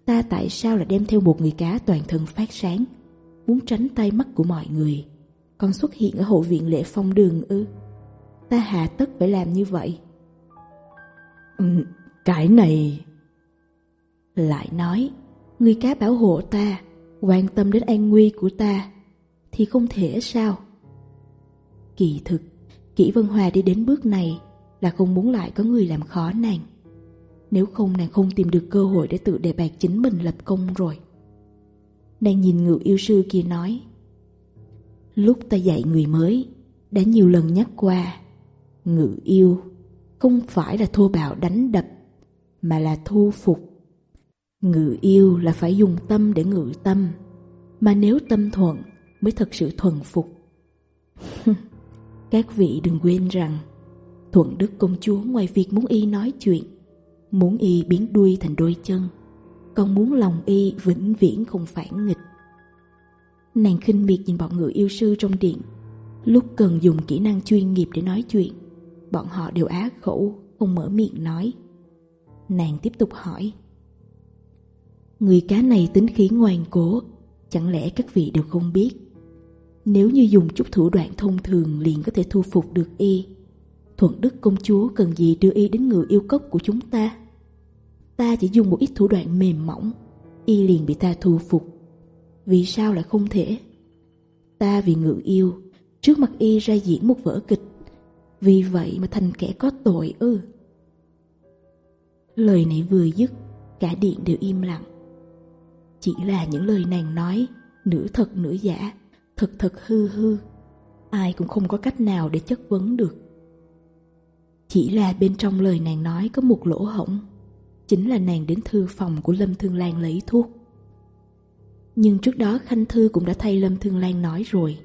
Ta tại sao lại đem theo một người cá toàn thân phát sáng, muốn tránh tay mắt của mọi người. Còn xuất hiện ở hậu viện Lệ Phong Đường ư? Ta hạ tất phải làm như vậy. Ừ, cái này lại nói, người cá bảo hộ ta, quan tâm đến an nguy của ta, thì không thể sao? Kỳ thực, Kỷ Vân Hòa đi đến bước này là không muốn lại có người làm khó nàng. Nếu không nàng không tìm được cơ hội để tự đề bạc chính mình lập công rồi. Nàng nhìn ngự yêu sư kia nói, Lúc ta dạy người mới, đã nhiều lần nhắc qua, ngự yêu không phải là thô bạo đánh đập, mà là thu phục Ngự yêu là phải dùng tâm để ngự tâm, mà nếu tâm thuận mới thật sự thuần phục. Các vị đừng quên rằng, Thuận Đức Công Chúa ngoài việc muốn y nói chuyện, muốn y biến đuôi thành đôi chân, còn muốn lòng y vĩnh viễn không phản nghịch. Nàng khinh miệt nhìn bọn ngự yêu sư trong điện, lúc cần dùng kỹ năng chuyên nghiệp để nói chuyện, bọn họ đều á khẩu, không mở miệng nói. Nàng tiếp tục hỏi, Người cá này tính khí ngoan cố, Chẳng lẽ các vị đều không biết? Nếu như dùng chút thủ đoạn thông thường liền có thể thu phục được y, Thuận đức công chúa cần gì đưa y đến người yêu cốc của chúng ta? Ta chỉ dùng một ít thủ đoạn mềm mỏng, Y liền bị ta thu phục. Vì sao lại không thể? Ta vì ngự yêu, Trước mặt y ra diễn một vở kịch, Vì vậy mà thành kẻ có tội ư. Lời này vừa dứt, Cả điện đều im lặng. Chỉ là những lời nàng nói, nửa thật nửa giả, thật thật hư hư. Ai cũng không có cách nào để chất vấn được. Chỉ là bên trong lời nàng nói có một lỗ hổng, chính là nàng đến thư phòng của Lâm Thương Lan lấy thuốc. Nhưng trước đó Khanh Thư cũng đã thay Lâm Thương Lan nói rồi,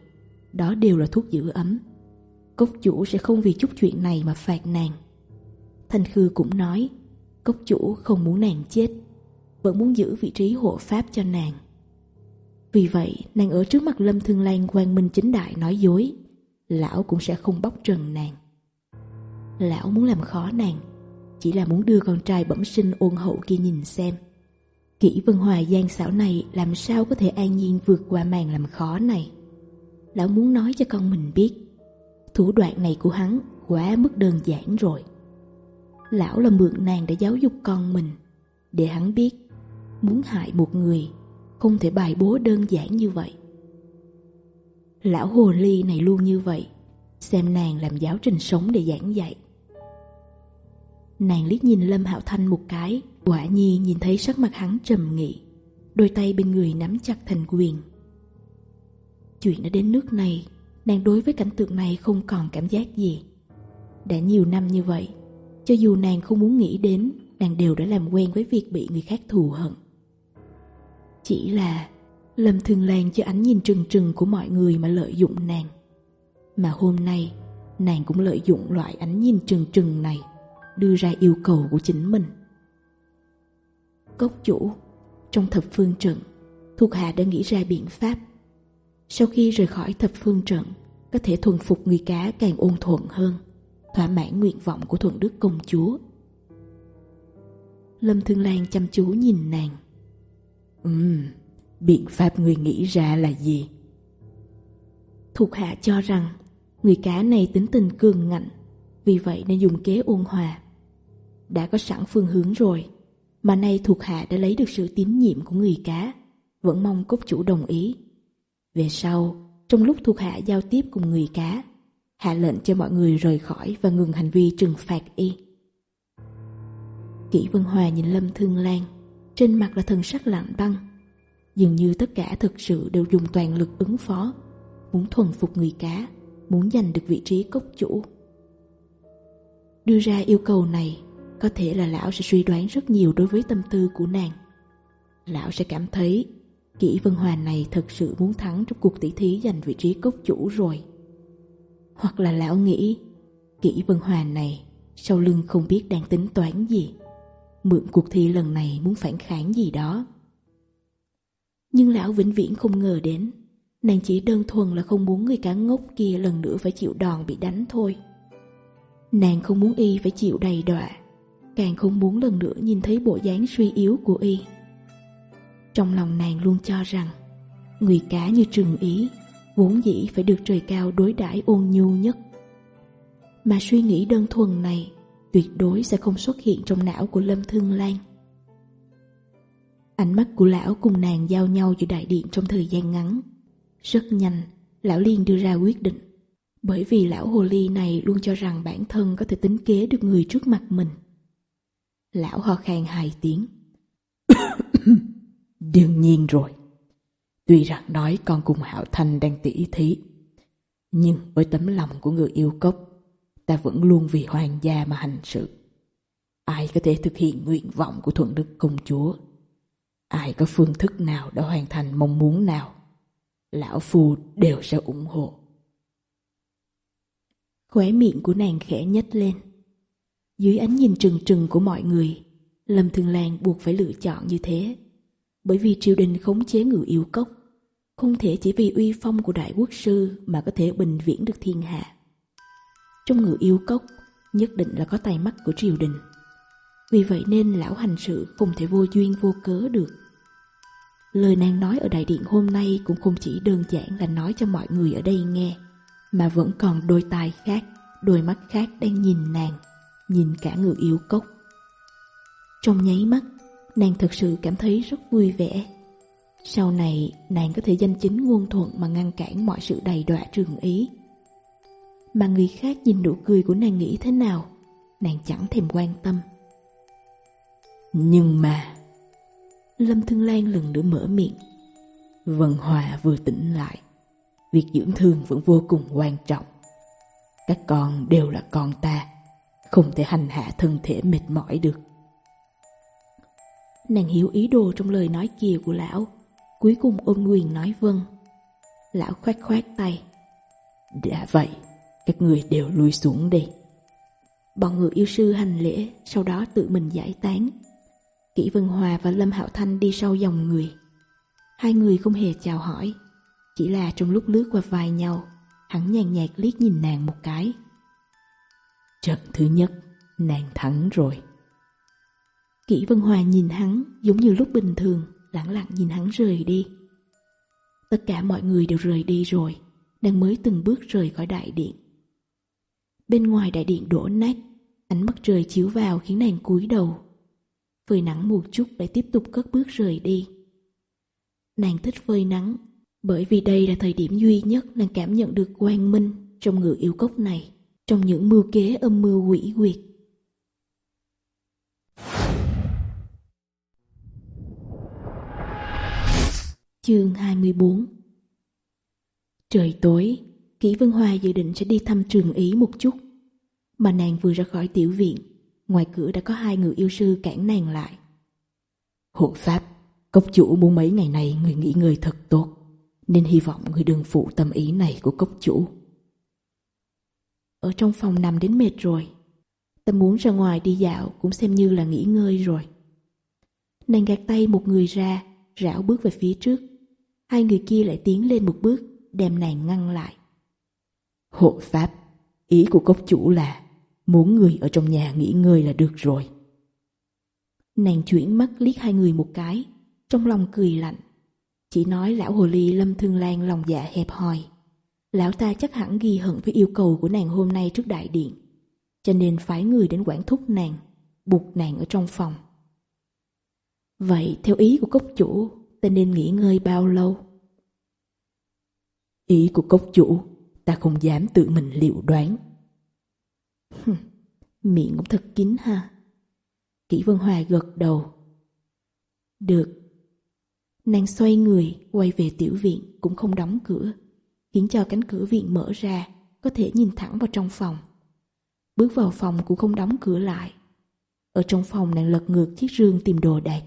đó đều là thuốc giữ ấm. Cốc chủ sẽ không vì chút chuyện này mà phạt nàng. Thanh Khư cũng nói, cốc chủ không muốn nàng chết vẫn muốn giữ vị trí hộ pháp cho nàng. Vì vậy, nàng ở trước mặt Lâm Thương Lan quang minh chính đại nói dối, lão cũng sẽ không bóc trần nàng. Lão muốn làm khó nàng, chỉ là muốn đưa con trai bẩm sinh ôn hậu kia nhìn xem. Kỷ Vân Hòa gian xảo này làm sao có thể an nhiên vượt qua màn làm khó này. Lão muốn nói cho con mình biết, thủ đoạn này của hắn quá mức đơn giản rồi. Lão là mượn nàng để giáo dục con mình, để hắn biết muốn hại một người, không thể bài bố đơn giản như vậy. Lão hồ ly này luôn như vậy, xem nàng làm giáo trình sống để giảng dạy. Nàng liếc nhìn lâm hạo thanh một cái, quả nhi nhìn thấy sắc mặt hắn trầm nghị, đôi tay bên người nắm chặt thành quyền. Chuyện đã đến nước này, nàng đối với cảnh tượng này không còn cảm giác gì. Đã nhiều năm như vậy, cho dù nàng không muốn nghĩ đến, nàng đều đã làm quen với việc bị người khác thù hận. Chỉ là Lâm Thương Lan cho ánh nhìn trừng trừng của mọi người mà lợi dụng nàng. Mà hôm nay, nàng cũng lợi dụng loại ánh nhìn trừng trừng này đưa ra yêu cầu của chính mình. Cốc chủ, trong thập phương trận, thuộc hạ đã nghĩ ra biện pháp. Sau khi rời khỏi thập phương trận, có thể thuần phục người cá càng ôn thuận hơn, thỏa mãn nguyện vọng của thuận đức công chúa. Lâm Thương Lan chăm chú nhìn nàng, Ừm, biện pháp người nghĩ ra là gì? Thuộc hạ cho rằng người cá này tính tình cường ngạnh, vì vậy nên dùng kế ôn hòa. Đã có sẵn phương hướng rồi, mà nay thuộc hạ đã lấy được sự tín nhiệm của người cá, vẫn mong cốc chủ đồng ý. Về sau, trong lúc thuộc hạ giao tiếp cùng người cá, hạ lệnh cho mọi người rời khỏi và ngừng hành vi trừng phạt y. Kỷ Vân Hòa nhìn Lâm Thương Lan, trên mặt là thần sắc lạnh băng. Dường như tất cả thực sự đều dùng toàn lực ứng phó, muốn thuần phục người cá, muốn giành được vị trí cốc chủ. Đưa ra yêu cầu này, có thể là lão sẽ suy đoán rất nhiều đối với tâm tư của nàng. Lão sẽ cảm thấy kỹ Vân Hòa này thật sự muốn thắng trong cuộc tỷ thí giành vị trí cốc chủ rồi. Hoặc là lão nghĩ kỹ Vân Hòa này sau lưng không biết đang tính toán gì mượn cuộc thi lần này muốn phản kháng gì đó. Nhưng lão vĩnh viễn không ngờ đến, nàng chỉ đơn thuần là không muốn người cá ngốc kia lần nữa phải chịu đòn bị đánh thôi. Nàng không muốn y phải chịu đầy đọa, càng không muốn lần nữa nhìn thấy bộ dáng suy yếu của y. Trong lòng nàng luôn cho rằng, người cá như trường ý, vốn dĩ phải được trời cao đối đãi ôn nhu nhất. Mà suy nghĩ đơn thuần này tuyệt đối sẽ không xuất hiện trong não của Lâm Thương Lan. Ánh mắt của lão cùng nàng giao nhau giữa đại điện trong thời gian ngắn. Rất nhanh, lão liền đưa ra quyết định. Bởi vì lão hồ ly này luôn cho rằng bản thân có thể tính kế được người trước mặt mình. Lão ho khan hài tiếng. Đương nhiên rồi. Tuy rằng nói con cùng Hạo Thanh đang tỉ thí, nhưng với tấm lòng của người yêu cốc, ta vẫn luôn vì hoàng gia mà hành sự. Ai có thể thực hiện nguyện vọng của Thuận Đức Công Chúa? Ai có phương thức nào đã hoàn thành mong muốn nào? Lão Phu đều sẽ ủng hộ. Khóe miệng của nàng khẽ nhếch lên. Dưới ánh nhìn trừng trừng của mọi người, Lâm Thường Lan buộc phải lựa chọn như thế. Bởi vì triều đình khống chế ngự yêu cốc, không thể chỉ vì uy phong của đại quốc sư mà có thể bình viễn được thiên hạ. Trong người yêu cốc, nhất định là có tay mắt của triều đình. Vì vậy nên lão hành sự không thể vô duyên vô cớ được. Lời nàng nói ở đại điện hôm nay cũng không chỉ đơn giản là nói cho mọi người ở đây nghe, mà vẫn còn đôi tai khác, đôi mắt khác đang nhìn nàng, nhìn cả người yêu cốc. Trong nháy mắt, nàng thật sự cảm thấy rất vui vẻ. Sau này, nàng có thể danh chính ngôn thuận mà ngăn cản mọi sự đầy đọa trường ý mà người khác nhìn nụ cười của nàng nghĩ thế nào nàng chẳng thèm quan tâm. Nhưng mà lâm thương lan lần nữa mở miệng. Vân hòa vừa tỉnh lại việc dưỡng thương vẫn vô cùng quan trọng. Các con đều là con ta không thể hành hạ thân thể mệt mỏi được. Nàng hiểu ý đồ trong lời nói kia của lão cuối cùng ôn quyền nói vâng. Lão khoát khoát tay. Đã vậy các người đều lui xuống đi Bọn người yêu sư hành lễ Sau đó tự mình giải tán. Kỷ Vân Hòa và Lâm Hạo Thanh đi sau dòng người. Hai người không hề chào hỏi Chỉ là trong lúc lướt qua vai nhau Hắn nhàn nhạt liếc nhìn nàng một cái. Trận thứ nhất Nàng thắng rồi. Kỷ Vân Hòa nhìn hắn Giống như lúc bình thường Lặng lặng nhìn hắn rời đi. Tất cả mọi người đều rời đi rồi Nàng mới từng bước rời khỏi đại điện. Bên ngoài đại điện đổ nát, ánh mắt trời chiếu vào khiến nàng cúi đầu. Phơi nắng một chút để tiếp tục cất bước rời đi. Nàng thích phơi nắng, bởi vì đây là thời điểm duy nhất nàng cảm nhận được quang minh trong ngựa yêu cốc này, trong những mưu kế âm mưu quỷ quyệt. Chương 24 Trời tối, Kỷ Vân Hoa dự định sẽ đi thăm trường Ý một chút. Mà nàng vừa ra khỏi tiểu viện, ngoài cửa đã có hai người yêu sư cản nàng lại. Hộ Pháp, cốc chủ muốn mấy ngày này người nghỉ ngơi thật tốt, nên hy vọng người đừng phụ tâm ý này của cốc chủ. Ở trong phòng nằm đến mệt rồi, ta muốn ra ngoài đi dạo cũng xem như là nghỉ ngơi rồi. Nàng gạt tay một người ra, rảo bước về phía trước. Hai người kia lại tiến lên một bước, đem nàng ngăn lại. Hộ pháp, ý của cốc chủ là muốn người ở trong nhà nghỉ ngơi là được rồi. Nàng chuyển mắt liếc hai người một cái, trong lòng cười lạnh. Chỉ nói lão hồ ly lâm thương lan lòng dạ hẹp hòi. Lão ta chắc hẳn ghi hận với yêu cầu của nàng hôm nay trước đại điện, cho nên phái người đến quản thúc nàng, buộc nàng ở trong phòng. Vậy theo ý của cốc chủ, ta nên nghỉ ngơi bao lâu? Ý của cốc chủ ta không dám tự mình liệu đoán. Miệng cũng thật kín ha. Kỷ Vân Hòa gật đầu. Được. Nàng xoay người, quay về tiểu viện cũng không đóng cửa, khiến cho cánh cửa viện mở ra, có thể nhìn thẳng vào trong phòng. Bước vào phòng cũng không đóng cửa lại. Ở trong phòng nàng lật ngược chiếc rương tìm đồ đạc.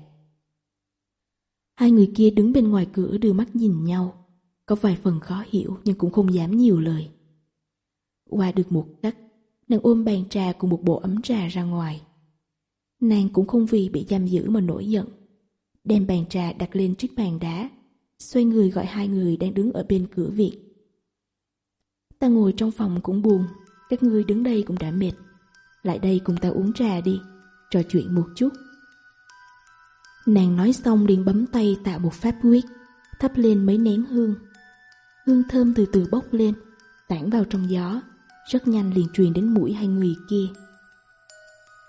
Hai người kia đứng bên ngoài cửa đưa mắt nhìn nhau. Có vài phần khó hiểu nhưng cũng không dám nhiều lời. Qua được một khắc, nàng ôm bàn trà cùng một bộ ấm trà ra ngoài. Nàng cũng không vì bị giam giữ mà nổi giận. Đem bàn trà đặt lên trước bàn đá, xoay người gọi hai người đang đứng ở bên cửa viện. Ta ngồi trong phòng cũng buồn, các ngươi đứng đây cũng đã mệt. Lại đây cùng ta uống trà đi, trò chuyện một chút. Nàng nói xong liền bấm tay tạo một pháp quyết, thắp lên mấy nén hương. Hương thơm từ từ bốc lên, tản vào trong gió, rất nhanh liền truyền đến mũi hai người kia.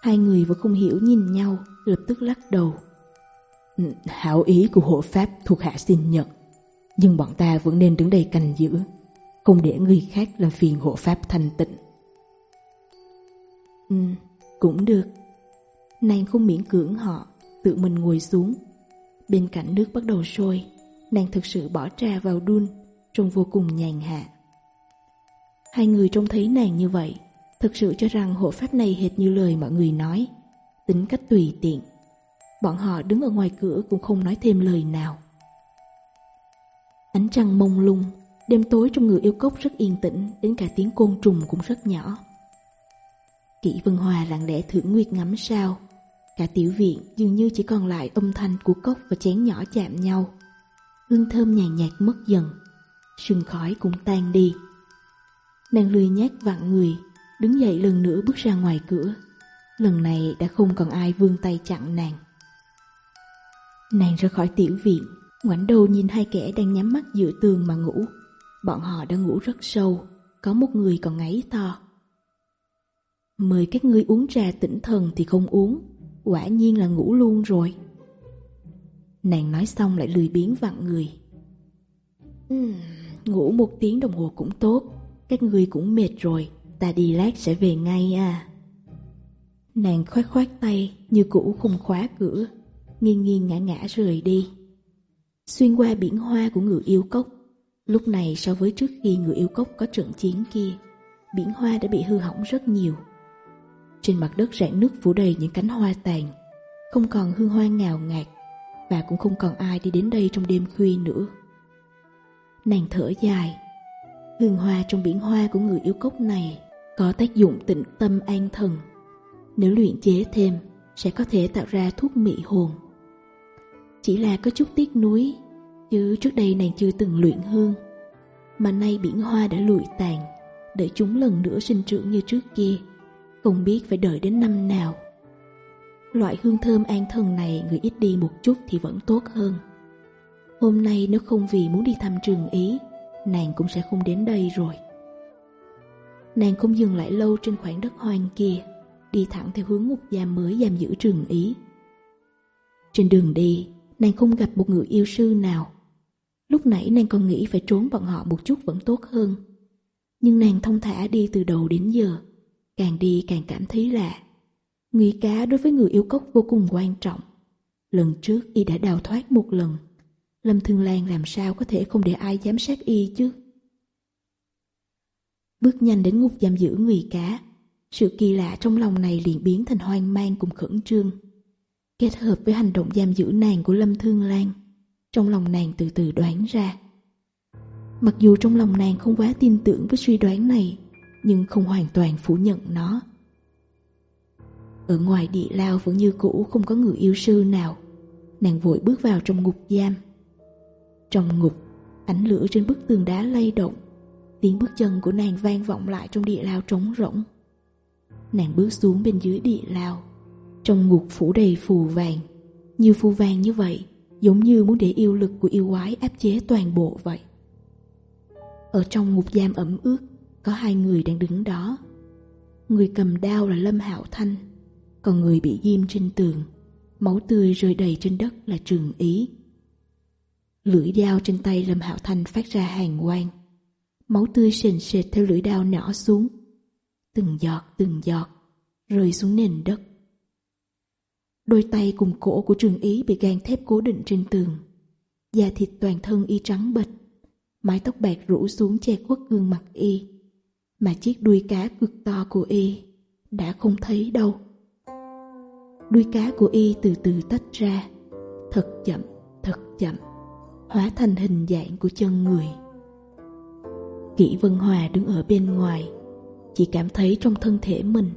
Hai người vừa không hiểu nhìn nhau, lập tức lắc đầu. Ừ, hảo ý của hộ pháp thuộc hạ xin nhận, nhưng bọn ta vẫn nên đứng đây canh giữ, không để người khác làm phiền hộ pháp thành tịnh. Ừ, cũng được. Nàng không miễn cưỡng họ, tự mình ngồi xuống. Bên cạnh nước bắt đầu sôi, nàng thực sự bỏ trà vào đun trông vô cùng nhàn hạ. Hai người trông thấy nàng như vậy, thực sự cho rằng hộ pháp này hệt như lời mọi người nói, tính cách tùy tiện. Bọn họ đứng ở ngoài cửa cũng không nói thêm lời nào. Ánh trăng mông lung, đêm tối trong người yêu cốc rất yên tĩnh, đến cả tiếng côn trùng cũng rất nhỏ. Kỷ Vân Hòa lặng lẽ thưởng nguyệt ngắm sao, cả tiểu viện dường như chỉ còn lại âm thanh của cốc và chén nhỏ chạm nhau. Hương thơm nhàn nhạt mất dần, sương khói cũng tan đi. Nàng lười nhát vặn người, đứng dậy lần nữa bước ra ngoài cửa. Lần này đã không còn ai vươn tay chặn nàng. Nàng ra khỏi tiểu viện, ngoảnh đầu nhìn hai kẻ đang nhắm mắt giữa tường mà ngủ. Bọn họ đã ngủ rất sâu, có một người còn ngáy to. Mời các ngươi uống trà tỉnh thần thì không uống, quả nhiên là ngủ luôn rồi. Nàng nói xong lại lười biến vặn người. Ừm... Uhm. Ngủ một tiếng đồng hồ cũng tốt. Các ngươi cũng mệt rồi. Ta đi lát sẽ về ngay à. Nàng khoát khoát tay, Như cũ không khóa cửa. Nghiêng nghiêng ngã ngã rời đi. Xuyên qua biển hoa của người yêu cốc. Lúc này so với trước khi người yêu cốc có trận chiến kia, Biển hoa đã bị hư hỏng rất nhiều. Trên mặt đất rạn nước phủ đầy những cánh hoa tàn. Không còn hương hoa ngào ngạt Và cũng không còn ai đi đến đây trong đêm khuya nữa. Nàng thở dài. Hương hoa trong biển hoa của người yêu cốc này Có tác dụng tịnh tâm an thần. Nếu luyện chế thêm, Sẽ có thể tạo ra thuốc mị hồn. Chỉ là có chút tiếc nuối, Chứ trước đây nàng chưa từng luyện hương. Mà nay biển hoa đã lụi tàn Để chúng lần nữa sinh trưởng như trước kia, Không biết phải đợi đến năm nào. Loại hương thơm an thần này Người ít đi một chút thì vẫn tốt hơn. Hôm nay nếu không vì muốn đi thăm trường Ý, Nàng cũng sẽ không đến đây rồi. Nàng không dừng lại lâu trên khoảng đất hoang kia, Đi thẳng theo hướng ngục giam mới giam giữ trường Ý. Trên đường đi, Nàng không gặp một người yêu sư nào. Lúc nãy nàng còn nghĩ phải trốn bọn họ một chút vẫn tốt hơn. Nhưng nàng thông thả đi từ đầu đến giờ, Càng đi càng cảm thấy lạ. Nguy cá đối với người yêu cốc vô cùng quan trọng. Lần trước y đã đào thoát một lần. Lâm Thương Lan làm sao có thể không để ai giám sát y chứ? Bước nhanh đến ngục giam giữ người cá, sự kỳ lạ trong lòng này liền biến thành hoang mang cùng khẩn trương. Kết hợp với hành động giam giữ nàng của Lâm Thương Lan, trong lòng nàng từ từ đoán ra. Mặc dù trong lòng nàng không quá tin tưởng với suy đoán này, nhưng không hoàn toàn phủ nhận nó. Ở ngoài địa lao vẫn như cũ không có người yêu sư nào. Nàng vội bước vào trong ngục giam. Trong ngục, ánh lửa trên bức tường đá lay động, tiếng bước chân của nàng vang vọng lại trong địa lao trống rỗng. Nàng bước xuống bên dưới địa lao, trong ngục phủ đầy phù vàng. Nhiều phù vàng như vậy, giống như muốn để yêu lực của yêu quái áp chế toàn bộ vậy. Ở trong ngục giam ẩm ướt, có hai người đang đứng đó. Người cầm đao là Lâm Hạo Thanh, còn người bị ghim trên tường, máu tươi rơi đầy trên đất là Trường Ý. Lưỡi dao trên tay Lâm Hạo thành phát ra hàng quang. Máu tươi sền sệt theo lưỡi dao nhỏ xuống. Từng giọt, từng giọt, rơi xuống nền đất. Đôi tay cùng cổ của trường ý bị gan thép cố định trên tường. Da thịt toàn thân y trắng bệch, mái tóc bạc rủ xuống che khuất gương mặt y. Mà chiếc đuôi cá cực to của y đã không thấy đâu. Đuôi cá của y từ từ tách ra, thật chậm, thật chậm hóa thành hình dạng của chân người. Kỷ vân hòa đứng ở bên ngoài, chỉ cảm thấy trong thân thể mình,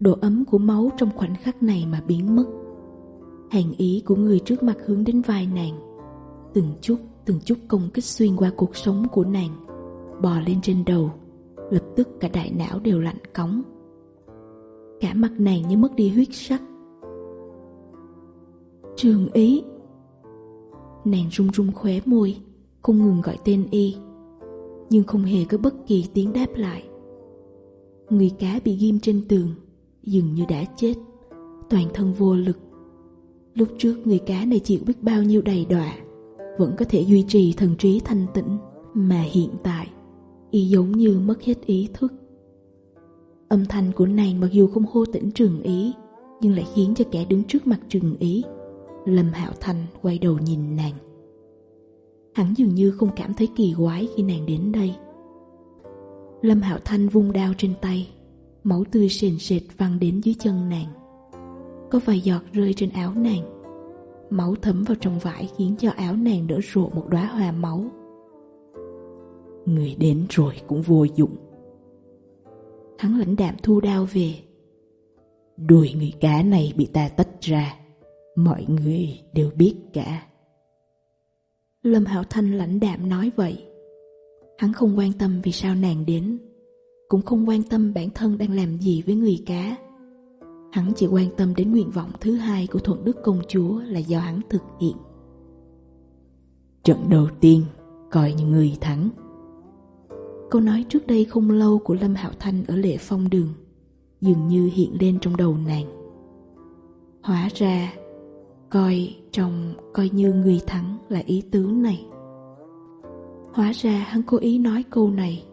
độ ấm của máu trong khoảnh khắc này mà biến mất. Hàng ý của người trước mặt hướng đến vai nàng, từng chút từng chút công kích xuyên qua cuộc sống của nàng, bò lên trên đầu, lập tức cả đại não đều lạnh cống. Cả mặt nàng như mất đi huyết sắc. Trường ý Nàng run run khóe môi, Không ngừng gọi tên y, Nhưng không hề có bất kỳ tiếng đáp lại. Người cá bị ghim trên tường, Dường như đã chết, Toàn thân vô lực. Lúc trước người cá này chịu biết bao nhiêu đầy đọa, Vẫn có thể duy trì thần trí thanh tĩnh, Mà hiện tại, Y giống như mất hết ý thức. Âm thanh của nàng mặc dù không hô tỉnh trường ý, Nhưng lại khiến cho kẻ đứng trước mặt trường ý Lâm Hạo Thanh quay đầu nhìn nàng. Hắn dường như không cảm thấy kỳ quái khi nàng đến đây. Lâm Hạo Thanh vung đao trên tay Máu tươi sền sệt văng đến dưới chân nàng. Có vài giọt rơi trên áo nàng. Máu thấm vào trong vải khiến cho áo nàng đỡ rộ một đóa hoa máu. Người đến rồi cũng vô dụng. Hắn lãnh đạm thu đao về. Đuôi người cá này bị ta tách ra mọi người đều biết cả lâm hảo thanh lãnh đạm nói vậy. Hắn không quan tâm vì sao nàng đến cũng không quan tâm bản thân đang làm gì với người cá hắn chỉ quan tâm đến nguyện vọng thứ hai của thuận đức công chúa là do hắn thực hiện. Trận đầu tiên coi như người thắng. Câu nói trước đây không lâu của lâm hạo thanh ở lệ phong đường dường như hiện lên trong đầu nàng. Hóa ra coi chồng coi như người thắng là ý tứ này. Hóa ra hắn cố ý nói câu này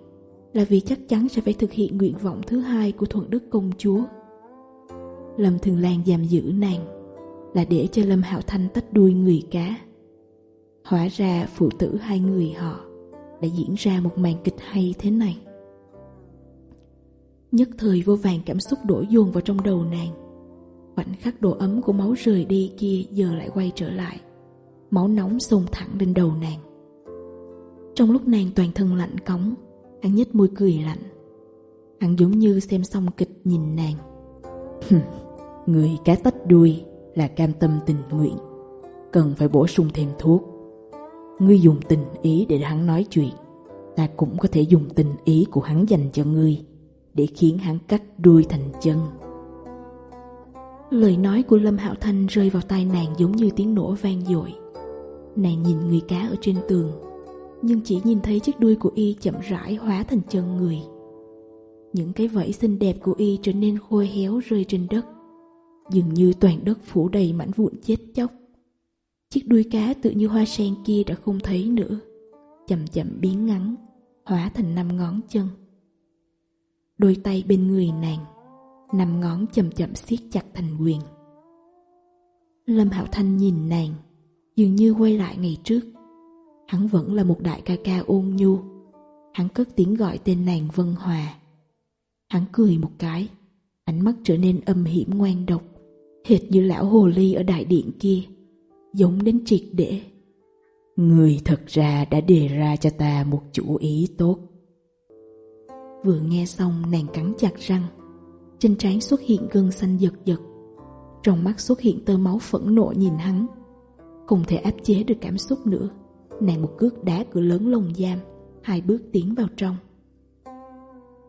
là vì chắc chắn sẽ phải thực hiện nguyện vọng thứ hai của thuận đức công chúa. Lâm thường lan giam giữ nàng là để cho lâm hạo thanh tách đuôi người cá. Hóa ra phụ tử hai người họ đã diễn ra một màn kịch hay thế này. Nhất thời vô vàng cảm xúc đổ dồn vào trong đầu nàng khoảnh khắc độ ấm của máu rời đi kia giờ lại quay trở lại. Máu nóng xông thẳng lên đầu nàng. Trong lúc nàng toàn thân lạnh cống hắn nhếch môi cười lạnh. Hắn giống như xem xong kịch nhìn nàng. Người cá tách đuôi là cam tâm tình nguyện, cần phải bổ sung thêm thuốc. Ngươi dùng tình ý để hắn nói chuyện, ta cũng có thể dùng tình ý của hắn dành cho ngươi, để khiến hắn cắt đuôi thành chân. Lời nói của Lâm Hạo Thanh rơi vào tai nàng giống như tiếng nổ vang dội. Nàng nhìn người cá ở trên tường, nhưng chỉ nhìn thấy chiếc đuôi của y chậm rãi hóa thành chân người. Những cái vẫy xinh đẹp của y trở nên khô héo rơi trên đất, dường như toàn đất phủ đầy mảnh vụn chết chóc. Chiếc đuôi cá tự như hoa sen kia đã không thấy nữa, chậm chậm biến ngắn, hóa thành năm ngón chân. Đôi tay bên người nàng nằm ngón chậm chậm siết chặt thành quyền. Lâm Hạo Thanh nhìn nàng, dường như quay lại ngày trước. Hắn vẫn là một đại ca ca ôn nhu. Hắn cất tiếng gọi tên nàng Vân Hòa. Hắn cười một cái, ánh mắt trở nên âm hiểm ngoan độc, hệt như lão hồ ly ở đại điện kia, giống đến triệt để. Người thật ra đã đề ra cho ta một chủ ý tốt. Vừa nghe xong nàng cắn chặt răng, trên trán xuất hiện gân xanh giật giật. Trong mắt xuất hiện tơ máu phẫn nộ nhìn hắn. Không thể áp chế được cảm xúc nữa. Nàng một cước đá cửa lớn lồng giam, Hai bước tiến vào trong.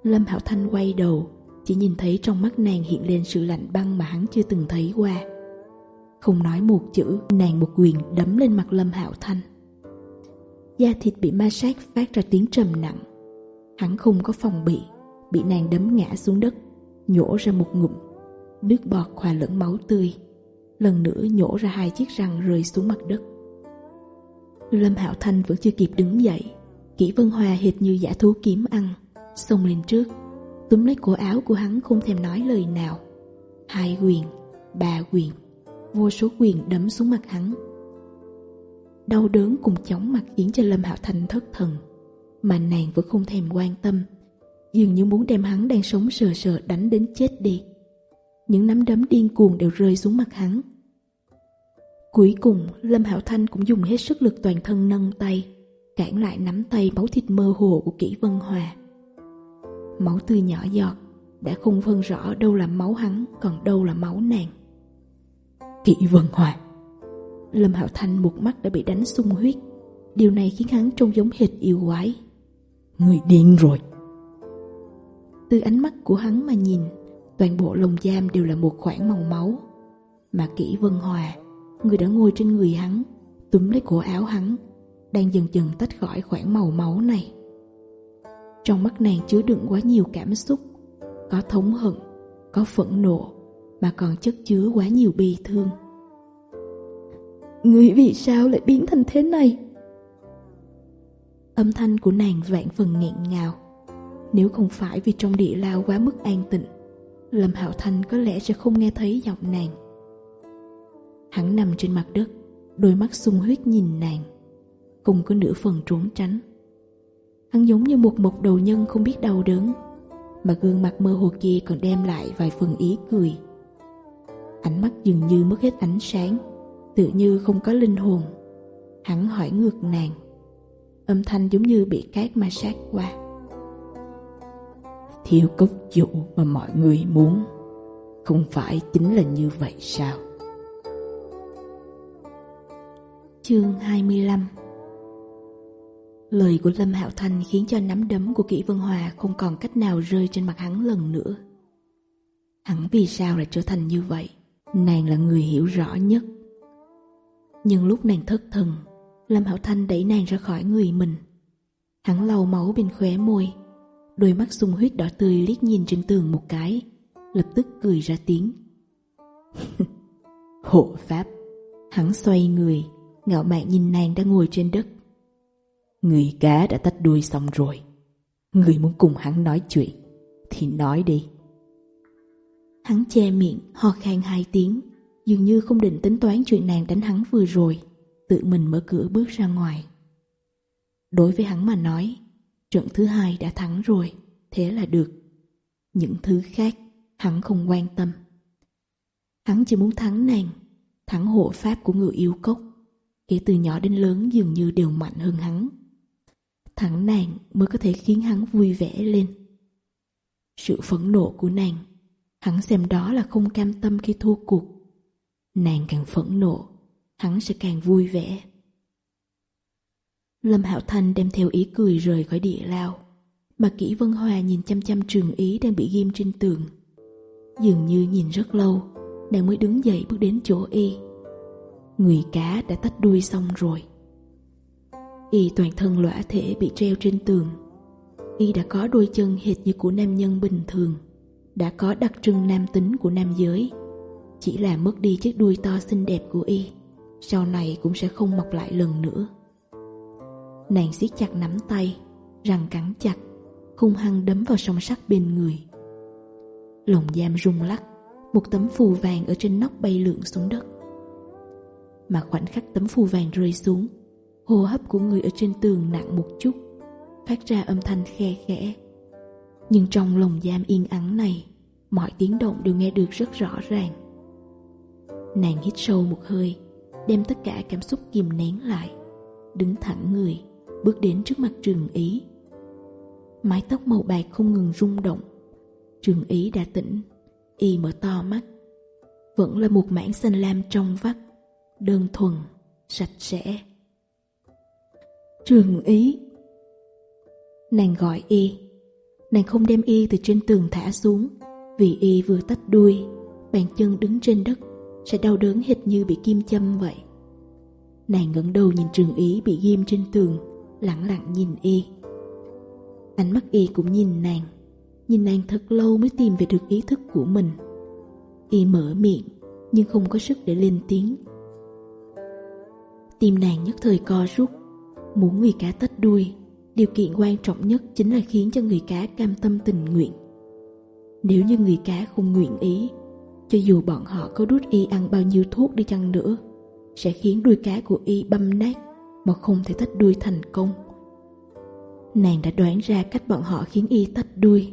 Lâm Hảo Thanh quay đầu, Chỉ nhìn thấy trong mắt nàng hiện lên sự lạnh băng mà hắn chưa từng thấy qua. Không nói một chữ, Nàng một quyền đấm lên mặt Lâm Hạo Thanh. Da thịt bị ma sát phát ra tiếng trầm nặng. Hắn không có phòng bị Bị nàng đấm ngã xuống đất nhổ ra một ngụm, nước bọt hòa lẫn máu tươi, lần nữa nhổ ra hai chiếc răng rơi xuống mặt đất. Lâm Hạo Thanh vẫn chưa kịp đứng dậy, Kỷ Vân Hòa hệt như giả thú kiếm ăn, xông lên trước, túm lấy cổ áo của hắn không thèm nói lời nào. Hai quyền, ba quyền, vô số quyền đấm xuống mặt hắn. Đau đớn cùng chóng mặt khiến cho Lâm Hạo Thanh thất thần, mà nàng vẫn không thèm quan tâm dường như muốn đem hắn đang sống sờ sờ đánh đến chết đi. Những nắm đấm điên cuồng đều rơi xuống mặt hắn. Cuối cùng, Lâm Hạo Thanh cũng dùng hết sức lực toàn thân nâng tay, cản lại nắm tay máu thịt mơ hồ của Kỷ Vân Hòa. Máu tươi nhỏ giọt, đã không phân rõ đâu là máu hắn còn đâu là máu nàng. Kỷ Vân Hòa Lâm Hạo Thanh một mắt đã bị đánh sung huyết, điều này khiến hắn trông giống hệt yêu quái. Người điên rồi! Từ ánh mắt của hắn mà nhìn, toàn bộ lồng giam đều là một khoảng màu máu. Mà kỹ Vân Hòa, người đã ngồi trên người hắn, túm lấy cổ áo hắn, đang dần dần tách khỏi khoảng màu máu này. Trong mắt nàng chứa đựng quá nhiều cảm xúc, có thống hận, có phẫn nộ, mà còn chất chứa quá nhiều bi thương. Người vì sao lại biến thành thế này? Âm thanh của nàng vạn phần nghẹn ngào nếu không phải vì trong địa lao quá mức an tịnh, Lâm Hạo Thanh có lẽ sẽ không nghe thấy giọng nàng. Hắn nằm trên mặt đất, Đôi mắt sung huyết nhìn nàng, Không có nửa phần trốn tránh. Hắn giống như một mộc đầu nhân không biết đau đớn, Mà gương mặt mơ hồ kia còn đem lại vài phần ý cười. Ánh mắt dường như mất hết ánh sáng, Tự như không có linh hồn. Hắn hỏi ngược nàng, Âm thanh giống như bị cát ma sát qua theo cốc dụ mà mọi người muốn không phải chính là như vậy sao chương 25 Lời của Lâm Hạo Thành khiến cho nắm đấm của Kỷ Vân Hòa không còn cách nào rơi trên mặt hắn lần nữa. Hắn vì sao lại trở thành như vậy? Nàng là người hiểu rõ nhất. Nhưng lúc nàng thất thần, Lâm Hạo Thanh đẩy nàng ra khỏi người mình. Hắn lầu máu bên khóe môi, Đôi mắt sung huyết đỏ tươi liếc nhìn trên tường một cái, Lập tức cười ra tiếng. Hộ pháp, Hắn xoay người, Ngạo mạn nhìn nàng đang ngồi trên đất. Người cá đã tách đuôi xong rồi. Người muốn cùng hắn nói chuyện, Thì nói đi. Hắn che miệng, ho khan hai tiếng, Dường như không định tính toán chuyện nàng đánh hắn vừa rồi, Tự mình mở cửa bước ra ngoài. Đối với hắn mà nói Trận thứ hai đã thắng rồi, thế là được. Những thứ khác, hắn không quan tâm. Hắn chỉ muốn thắng nàng, thắng hộ pháp của người yêu cốc. Kể từ nhỏ đến lớn dường như đều mạnh hơn hắn. Thắng nàng mới có thể khiến hắn vui vẻ lên. Sự phẫn nộ của nàng, hắn xem đó là không cam tâm khi thua cuộc. Nàng càng phẫn nộ, hắn sẽ càng vui vẻ. Lâm Hạo Thanh đem theo ý cười rời khỏi địa lao. Mà Kỹ Vân Hòa nhìn chăm chăm trường ý đang bị ghim trên tường. Dường như nhìn rất lâu, nàng mới đứng dậy bước đến chỗ y. Người cá đã tách đuôi xong rồi. Y toàn thân lõa thể bị treo trên tường. Y đã có đôi chân hệt như của nam nhân bình thường, đã có đặc trưng nam tính của nam giới. Chỉ là mất đi chiếc đuôi to xinh đẹp của Y, sau này cũng sẽ không mọc lại lần nữa. Nàng siết chặt nắm tay, Răng cắn chặt, Hung hăng đấm vào song sắt bên người. Lồng giam rung lắc, Một tấm phù vàng ở trên nóc bay lượn xuống đất. Mà khoảnh khắc tấm phù vàng rơi xuống, Hô hấp của người ở trên tường nặng một chút, Phát ra âm thanh khe khẽ. Nhưng trong lồng giam yên ắng này, Mọi tiếng động đều nghe được rất rõ ràng. Nàng hít sâu một hơi, Đem tất cả cảm xúc kìm nén lại, Đứng thẳng người bước đến trước mặt trường ý. Mái tóc màu bạc không ngừng rung động. Trường ý đã tỉnh, y mở to mắt. Vẫn là một mảng xanh lam trong vắt, đơn thuần, sạch sẽ. Trường ý, nàng gọi y. Nàng không đem y từ trên tường thả xuống, vì y vừa tách đuôi, bàn chân đứng trên đất, sẽ đau đớn hệt như bị kim châm vậy. Nàng ngẩng đầu nhìn trường ý bị ghim trên tường lặng lặng nhìn y. Ánh mắt y cũng nhìn nàng nhìn nàng thật lâu mới tìm về được ý thức của mình. Y mở miệng, nhưng không có sức để lên tiếng. Tim nàng nhất thời co rút, muốn người cá tách đuôi. Điều kiện quan trọng nhất chính là khiến cho người cá cam tâm tình nguyện. Nếu như người cá không nguyện ý, cho dù bọn họ có đút y ăn bao nhiêu thuốc đi chăng nữa, sẽ khiến đuôi cá của y băm nát mà không thể tách đuôi thành công. Nàng đã đoán ra cách bọn họ khiến y tách đuôi.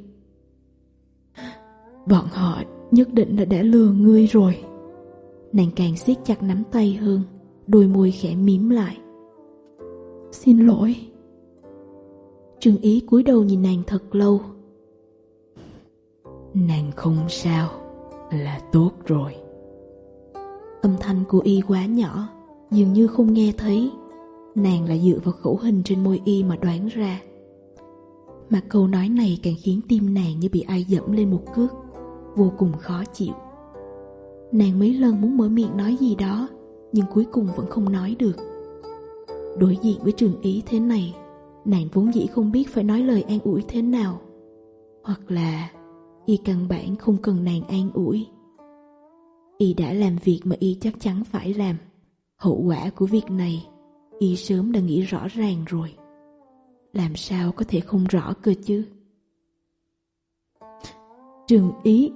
Bọn họ nhất định là đã lừa ngươi rồi. Nàng càng siết chặt nắm tay hơn, đôi môi khẽ mím lại. Xin lỗi. Trương ý cúi đầu nhìn nàng thật lâu. Nàng không sao, là tốt rồi. Âm thanh của y quá nhỏ, dường như không nghe thấy nàng lại dựa vào khẩu hình trên môi y mà đoán ra. Mà câu nói này càng khiến tim nàng như bị ai dẫm lên một cước, vô cùng khó chịu. Nàng mấy lần muốn mở miệng nói gì đó, nhưng cuối cùng vẫn không nói được. Đối diện với trường ý thế này, nàng vốn dĩ không biết phải nói lời an ủi thế nào. Hoặc là, y căn bản không cần nàng an ủi. Y đã làm việc mà y chắc chắn phải làm. Hậu quả của việc này y sớm đã nghĩ rõ ràng rồi. Làm sao có thể không rõ cơ chứ? Trường ý,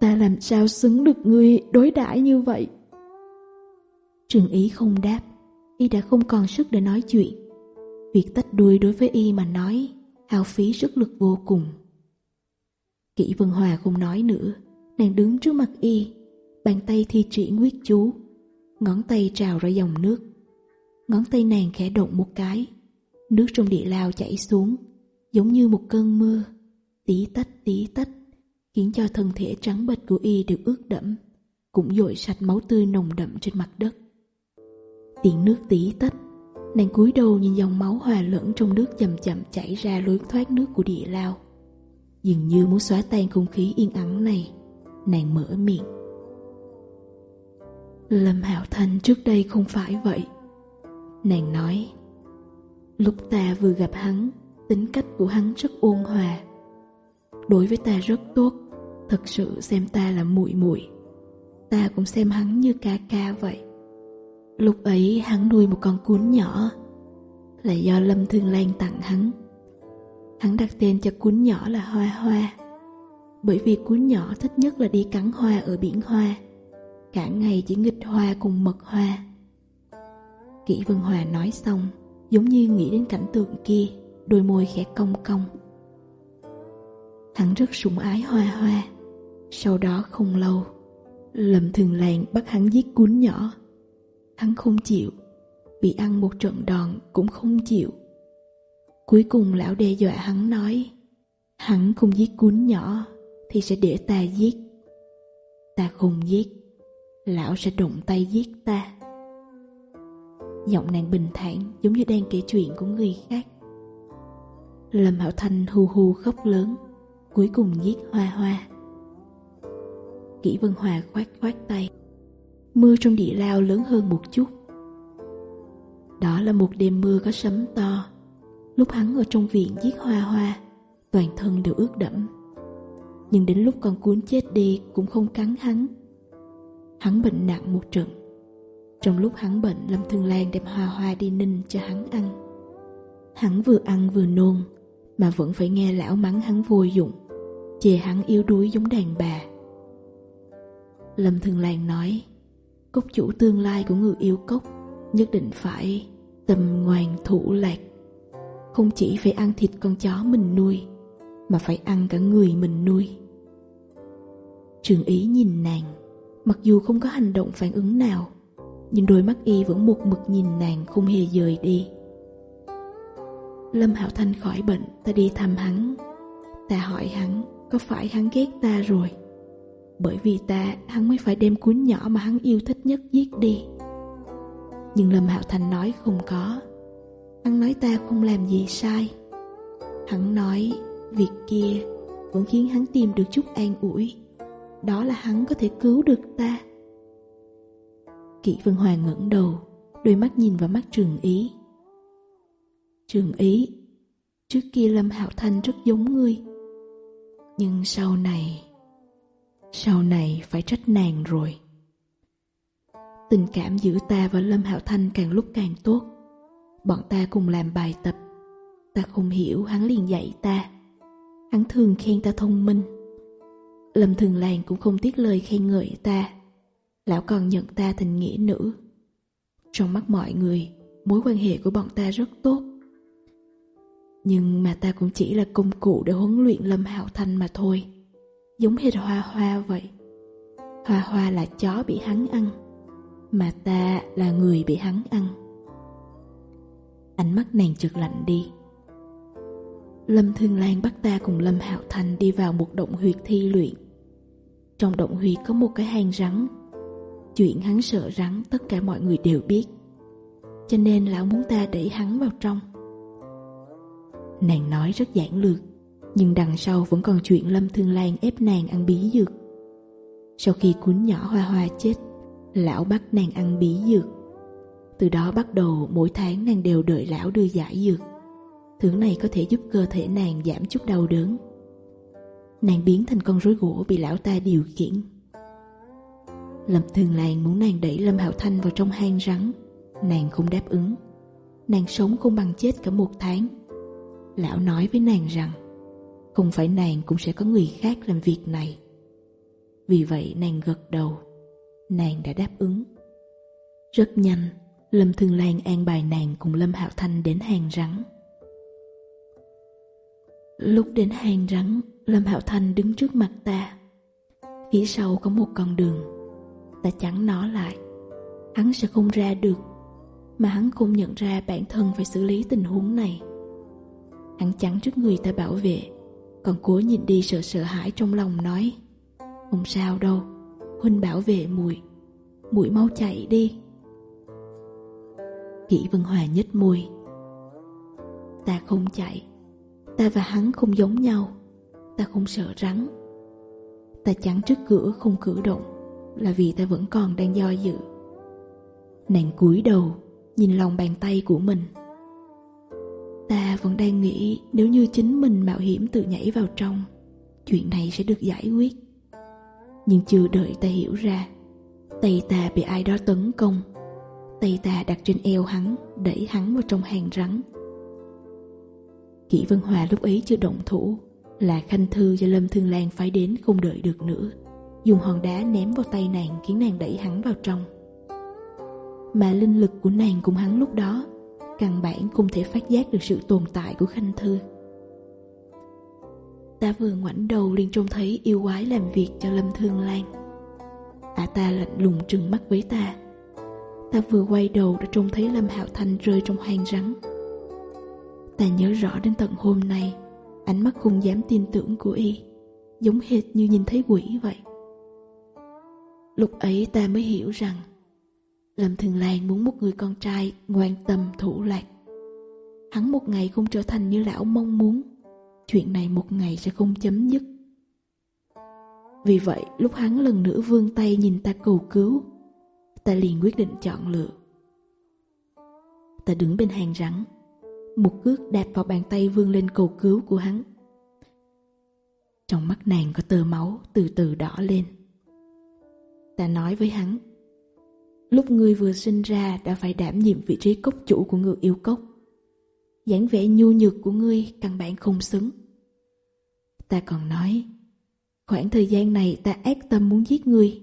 ta làm sao xứng được ngươi đối đãi như vậy? Trường ý không đáp. Y đã không còn sức để nói chuyện. Việc tách đuôi đối với y mà nói, hao phí sức lực vô cùng. Kỷ vân hòa không nói nữa. Nàng đứng trước mặt y, bàn tay thi triển quyết chú, ngón tay trào ra dòng nước. Ngón tay nàng khẽ động một cái. Nước trong địa lao chảy xuống, Giống như một cơn mưa. Tí tách tí tách, Khiến cho thân thể trắng bệch của y đều ướt đẫm, Cũng dội sạch máu tươi nồng đậm trên mặt đất. Tiếng nước tí tách, Nàng cúi đầu nhìn dòng máu hòa lẫn trong nước chậm chậm chảy ra lối thoát nước của địa lao. Dường như muốn xóa tan không khí yên ắng này, Nàng mở miệng. Lâm Hạo Thành trước đây không phải vậy. Nàng nói, lúc ta vừa gặp hắn, tính cách của hắn rất ôn hòa. Đối với ta rất tốt, thật sự xem ta là muội muội. Ta cũng xem hắn như ca ca vậy. Lúc ấy hắn nuôi một con cún nhỏ, là do Lâm Thương Lan tặng hắn. Hắn đặt tên cho cún nhỏ là Hoa Hoa, bởi vì cún nhỏ thích nhất là đi cắn hoa ở biển hoa, cả ngày chỉ nghịch hoa cùng mật hoa. Kỷ Vân Hòa nói xong, Giống như nghĩ đến cảnh tượng kia, Đôi môi khẽ cong cong. Hắn rất sủng ái hoa hoa. Sau đó không lâu Lâm thường làng bắt hắn giết cuốn nhỏ. Hắn không chịu, Bị ăn một trận đòn cũng không chịu. Cuối cùng lão đe dọa hắn nói, Hắn không giết cuốn nhỏ Thì sẽ để ta giết. Ta không giết, Lão sẽ đụng tay giết ta. Giọng nàng bình thản giống như đang kể chuyện của người khác. Lâm Hảo Thanh hù hù khóc lớn, Cuối cùng giết hoa hoa. Kỷ Vân Hòa khoát khoát tay. Mưa trong địa lao lớn hơn một chút. Đó là một đêm mưa có sấm to. Lúc hắn ở trong viện giết hoa hoa, Toàn thân đều ướt đẫm. Nhưng đến lúc con cuốn chết đi Cũng không cắn hắn. Hắn bệnh nặng một trận trong lúc hắn bệnh lâm thường lan đem hoa hoa đi ninh cho hắn ăn. Hắn vừa ăn vừa nôn, mà vẫn phải nghe lão mắng hắn vô dụng, chê hắn yếu đuối giống đàn bà. Lâm thường lan nói, cốc chủ tương lai của người yêu cốc nhất định phải tầm ngoan thủ lạc. Không chỉ phải ăn thịt con chó mình nuôi, mà phải ăn cả người mình nuôi. Trường ý nhìn nàng, mặc dù không có hành động phản ứng nào nhưng đôi mắt y vẫn một mực nhìn nàng không hề rời đi. Lâm hảo Thanh khỏi bệnh, ta đi thăm hắn. Ta hỏi hắn, có phải hắn ghét ta rồi? Bởi vì ta, hắn mới phải đem cuốn nhỏ mà hắn yêu thích nhất giết đi. Nhưng Lâm hảo Thanh nói không có. Hắn nói ta không làm gì sai. Hắn nói, việc kia vẫn khiến hắn tìm được chút an ủi. Đó là hắn có thể cứu được ta kỵ Vân Hoàng ngẩng đầu, đôi mắt nhìn vào mắt Trường Ý. Trường Ý, trước kia Lâm Hạo Thanh rất giống ngươi. Nhưng sau này, sau này phải trách nàng rồi. Tình cảm giữa ta và Lâm Hạo Thanh càng lúc càng tốt. Bọn ta cùng làm bài tập. Ta không hiểu hắn liền dạy ta. Hắn thường khen ta thông minh. Lâm Thường Làng cũng không tiếc lời khen ngợi ta lão còn nhận ta thành nghĩa nữ. Trong mắt mọi người, mối quan hệ của bọn ta rất tốt. Nhưng mà ta cũng chỉ là công cụ để huấn luyện Lâm Hạo Thanh mà thôi. Giống hệt Hoa Hoa vậy. Hoa Hoa là chó bị hắn ăn, mà ta là người bị hắn ăn. Ánh mắt nàng chợt lạnh đi. Lâm Thương Lan bắt ta cùng Lâm Hạo thành đi vào một động huyệt thi luyện. Trong động huyệt có một cái hang rắn Chuyện hắn sợ rằng tất cả mọi người đều biết. Cho nên lão muốn ta đẩy hắn vào trong. Nàng nói rất giản lược, Nhưng đằng sau vẫn còn chuyện Lâm Thương Lan ép nàng ăn bí dược. Sau khi cuốn nhỏ Hoa Hoa chết, Lão bắt nàng ăn bí dược. Từ đó bắt đầu, mỗi tháng nàng đều đợi lão đưa giải dược. Thứ này có thể giúp cơ thể nàng giảm chút đau đớn. Nàng biến thành con rối gỗ bị lão ta điều khiển. Lâm Thường Lan muốn nàng đẩy Lâm Hạo Thanh vào trong hang rắn. Nàng không đáp ứng. Nàng sống không bằng chết cả một tháng. Lão nói với nàng rằng, Không phải nàng cũng sẽ có người khác làm việc này. Vì vậy nàng gật đầu. Nàng đã đáp ứng. Rất nhanh, Lâm Thường Lan an bài nàng cùng Lâm Hạo Thanh đến hang rắn. Lúc đến hang rắn, Lâm Hạo Thanh đứng trước mặt ta. Phía sau có một con đường ta chắn nó lại. Hắn sẽ không ra được, mà hắn không nhận ra bản thân phải xử lý tình huống này. Hắn chắn trước người ta bảo vệ, còn cố nhìn đi sợ sợ hãi trong lòng nói, không sao đâu, huynh bảo vệ mùi mũi mau chạy đi. Kỷ vân hòa nhếch môi. Ta không chạy, ta và hắn không giống nhau, ta không sợ rắn. Ta chắn trước cửa không cử động là vì ta vẫn còn đang do dự. Nàng cúi đầu, nhìn lòng bàn tay của mình. Ta vẫn đang nghĩ nếu như chính mình mạo hiểm tự nhảy vào trong, chuyện này sẽ được giải quyết. Nhưng chưa đợi ta hiểu ra, tay ta bị ai đó tấn công. Tay ta đặt trên eo hắn, đẩy hắn vào trong hàng rắn. Kỷ vân hòa lúc ấy chưa động thủ, là khanh thư do lâm thương lan phải đến không đợi được nữa dùng hòn đá ném vào tay nàng khiến nàng đẩy hắn vào trong. Mà linh lực của nàng cùng hắn lúc đó, căn bản không thể phát giác được sự tồn tại của Khanh Thư. Ta vừa ngoảnh đầu liền trông thấy yêu quái làm việc cho Lâm Thương Lan. Ả à ta lạnh lùng trừng mắt với ta. Ta vừa quay đầu đã trông thấy Lâm Hạo Thanh rơi trong hang rắn. Ta nhớ rõ đến tận hôm nay, ánh mắt không dám tin tưởng của y, giống hệt như nhìn thấy quỷ vậy lúc ấy ta mới hiểu rằng lâm thường lan muốn một người con trai ngoan tâm thủ lạc. Hắn một ngày không trở thành như lão mong muốn, chuyện này một ngày sẽ không chấm dứt. Vì vậy, lúc hắn lần nữa vươn tay nhìn ta cầu cứu, ta liền quyết định chọn lựa. Ta đứng bên hàng rắn, một cước đạp vào bàn tay vươn lên cầu cứu của hắn. Trong mắt nàng có tơ máu từ từ đỏ lên ta nói với hắn. Lúc ngươi vừa sinh ra đã phải đảm nhiệm vị trí cốc chủ của người yêu cốc. Dáng vẻ nhu nhược của ngươi căn bản không xứng. Ta còn nói, Khoảng thời gian này ta ác tâm muốn giết ngươi.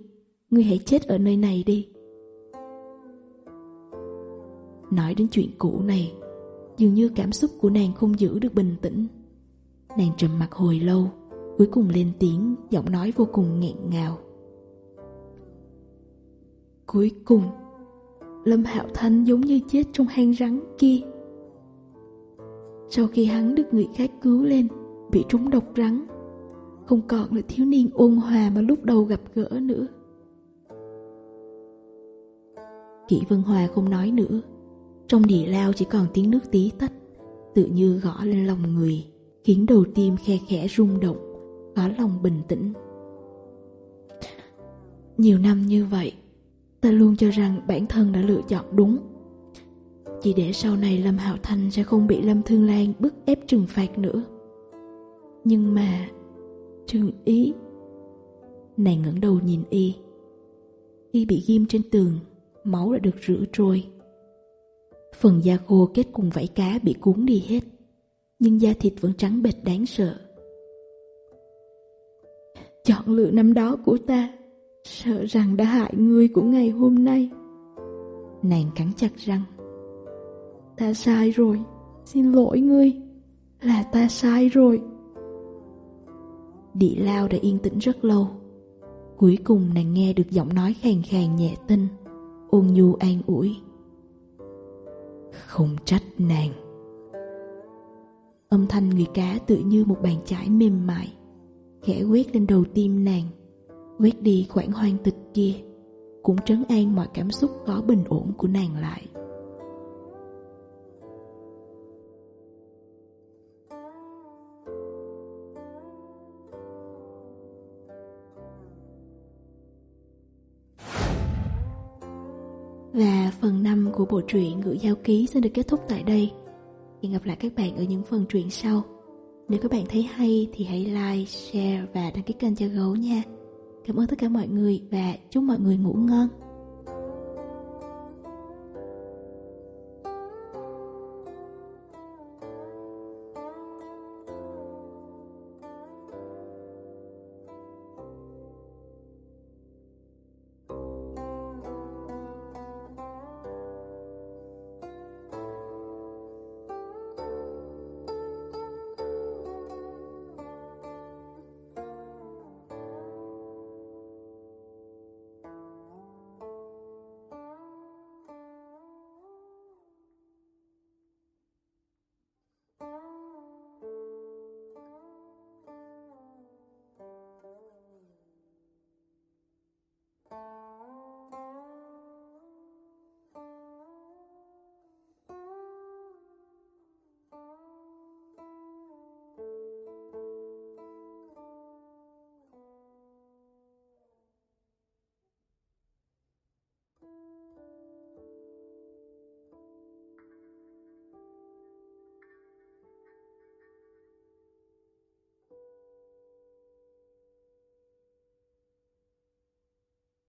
Ngươi hãy chết ở nơi này đi. Nói đến chuyện cũ này, Dường như cảm xúc của nàng không giữ được bình tĩnh. Nàng trầm mặt hồi lâu, Cuối cùng lên tiếng, Giọng nói vô cùng nghẹn ngào. Cuối cùng, Lâm Hạo Thanh giống như chết trong hang rắn kia. Sau khi hắn được người khác cứu lên, bị trúng độc rắn, không còn là thiếu niên ôn hòa mà lúc đầu gặp gỡ nữa. Kỷ Vân Hòa không nói nữa, trong địa lao chỉ còn tiếng nước tí tách, tự như gõ lên lòng người, khiến đầu tim khe khẽ rung động, khó lòng bình tĩnh. Nhiều năm như vậy, ta luôn cho rằng bản thân đã lựa chọn đúng. Chỉ để sau này lâm hạo thành sẽ không bị lâm thương lan bức ép trừng phạt nữa. Nhưng mà, trương ý, nàng ngẩng đầu nhìn y. Y bị ghim trên tường, máu đã được rửa trôi. Phần da khô kết cùng vảy cá bị cuốn đi hết, nhưng da thịt vẫn trắng bệch đáng sợ. Chọn lựa năm đó của ta. Sợ rằng đã hại ngươi của ngày hôm nay. Nàng cắn chặt răng. Ta sai rồi. Xin lỗi ngươi. Là ta sai rồi. Địa lao đã yên tĩnh rất lâu. Cuối cùng nàng nghe được giọng nói khàn khàn nhẹ tinh Ôn nhu an ủi. Không trách nàng. Âm thanh người cá tự như một bàn chải mềm mại Khẽ quét lên đầu tim nàng. Quét đi khoảng hoang tịch kia Cũng trấn an mọi cảm xúc khó bình ổn của nàng lại Và phần 5 của bộ truyện Ngữ Giao Ký sẽ được kết thúc tại đây. Hẹn gặp lại các bạn ở những phần truyện sau. Nếu các bạn thấy hay thì hãy like, share và đăng ký kênh cho gấu nha. Cảm ơn tất cả mọi người và chúc mọi người ngủ ngon.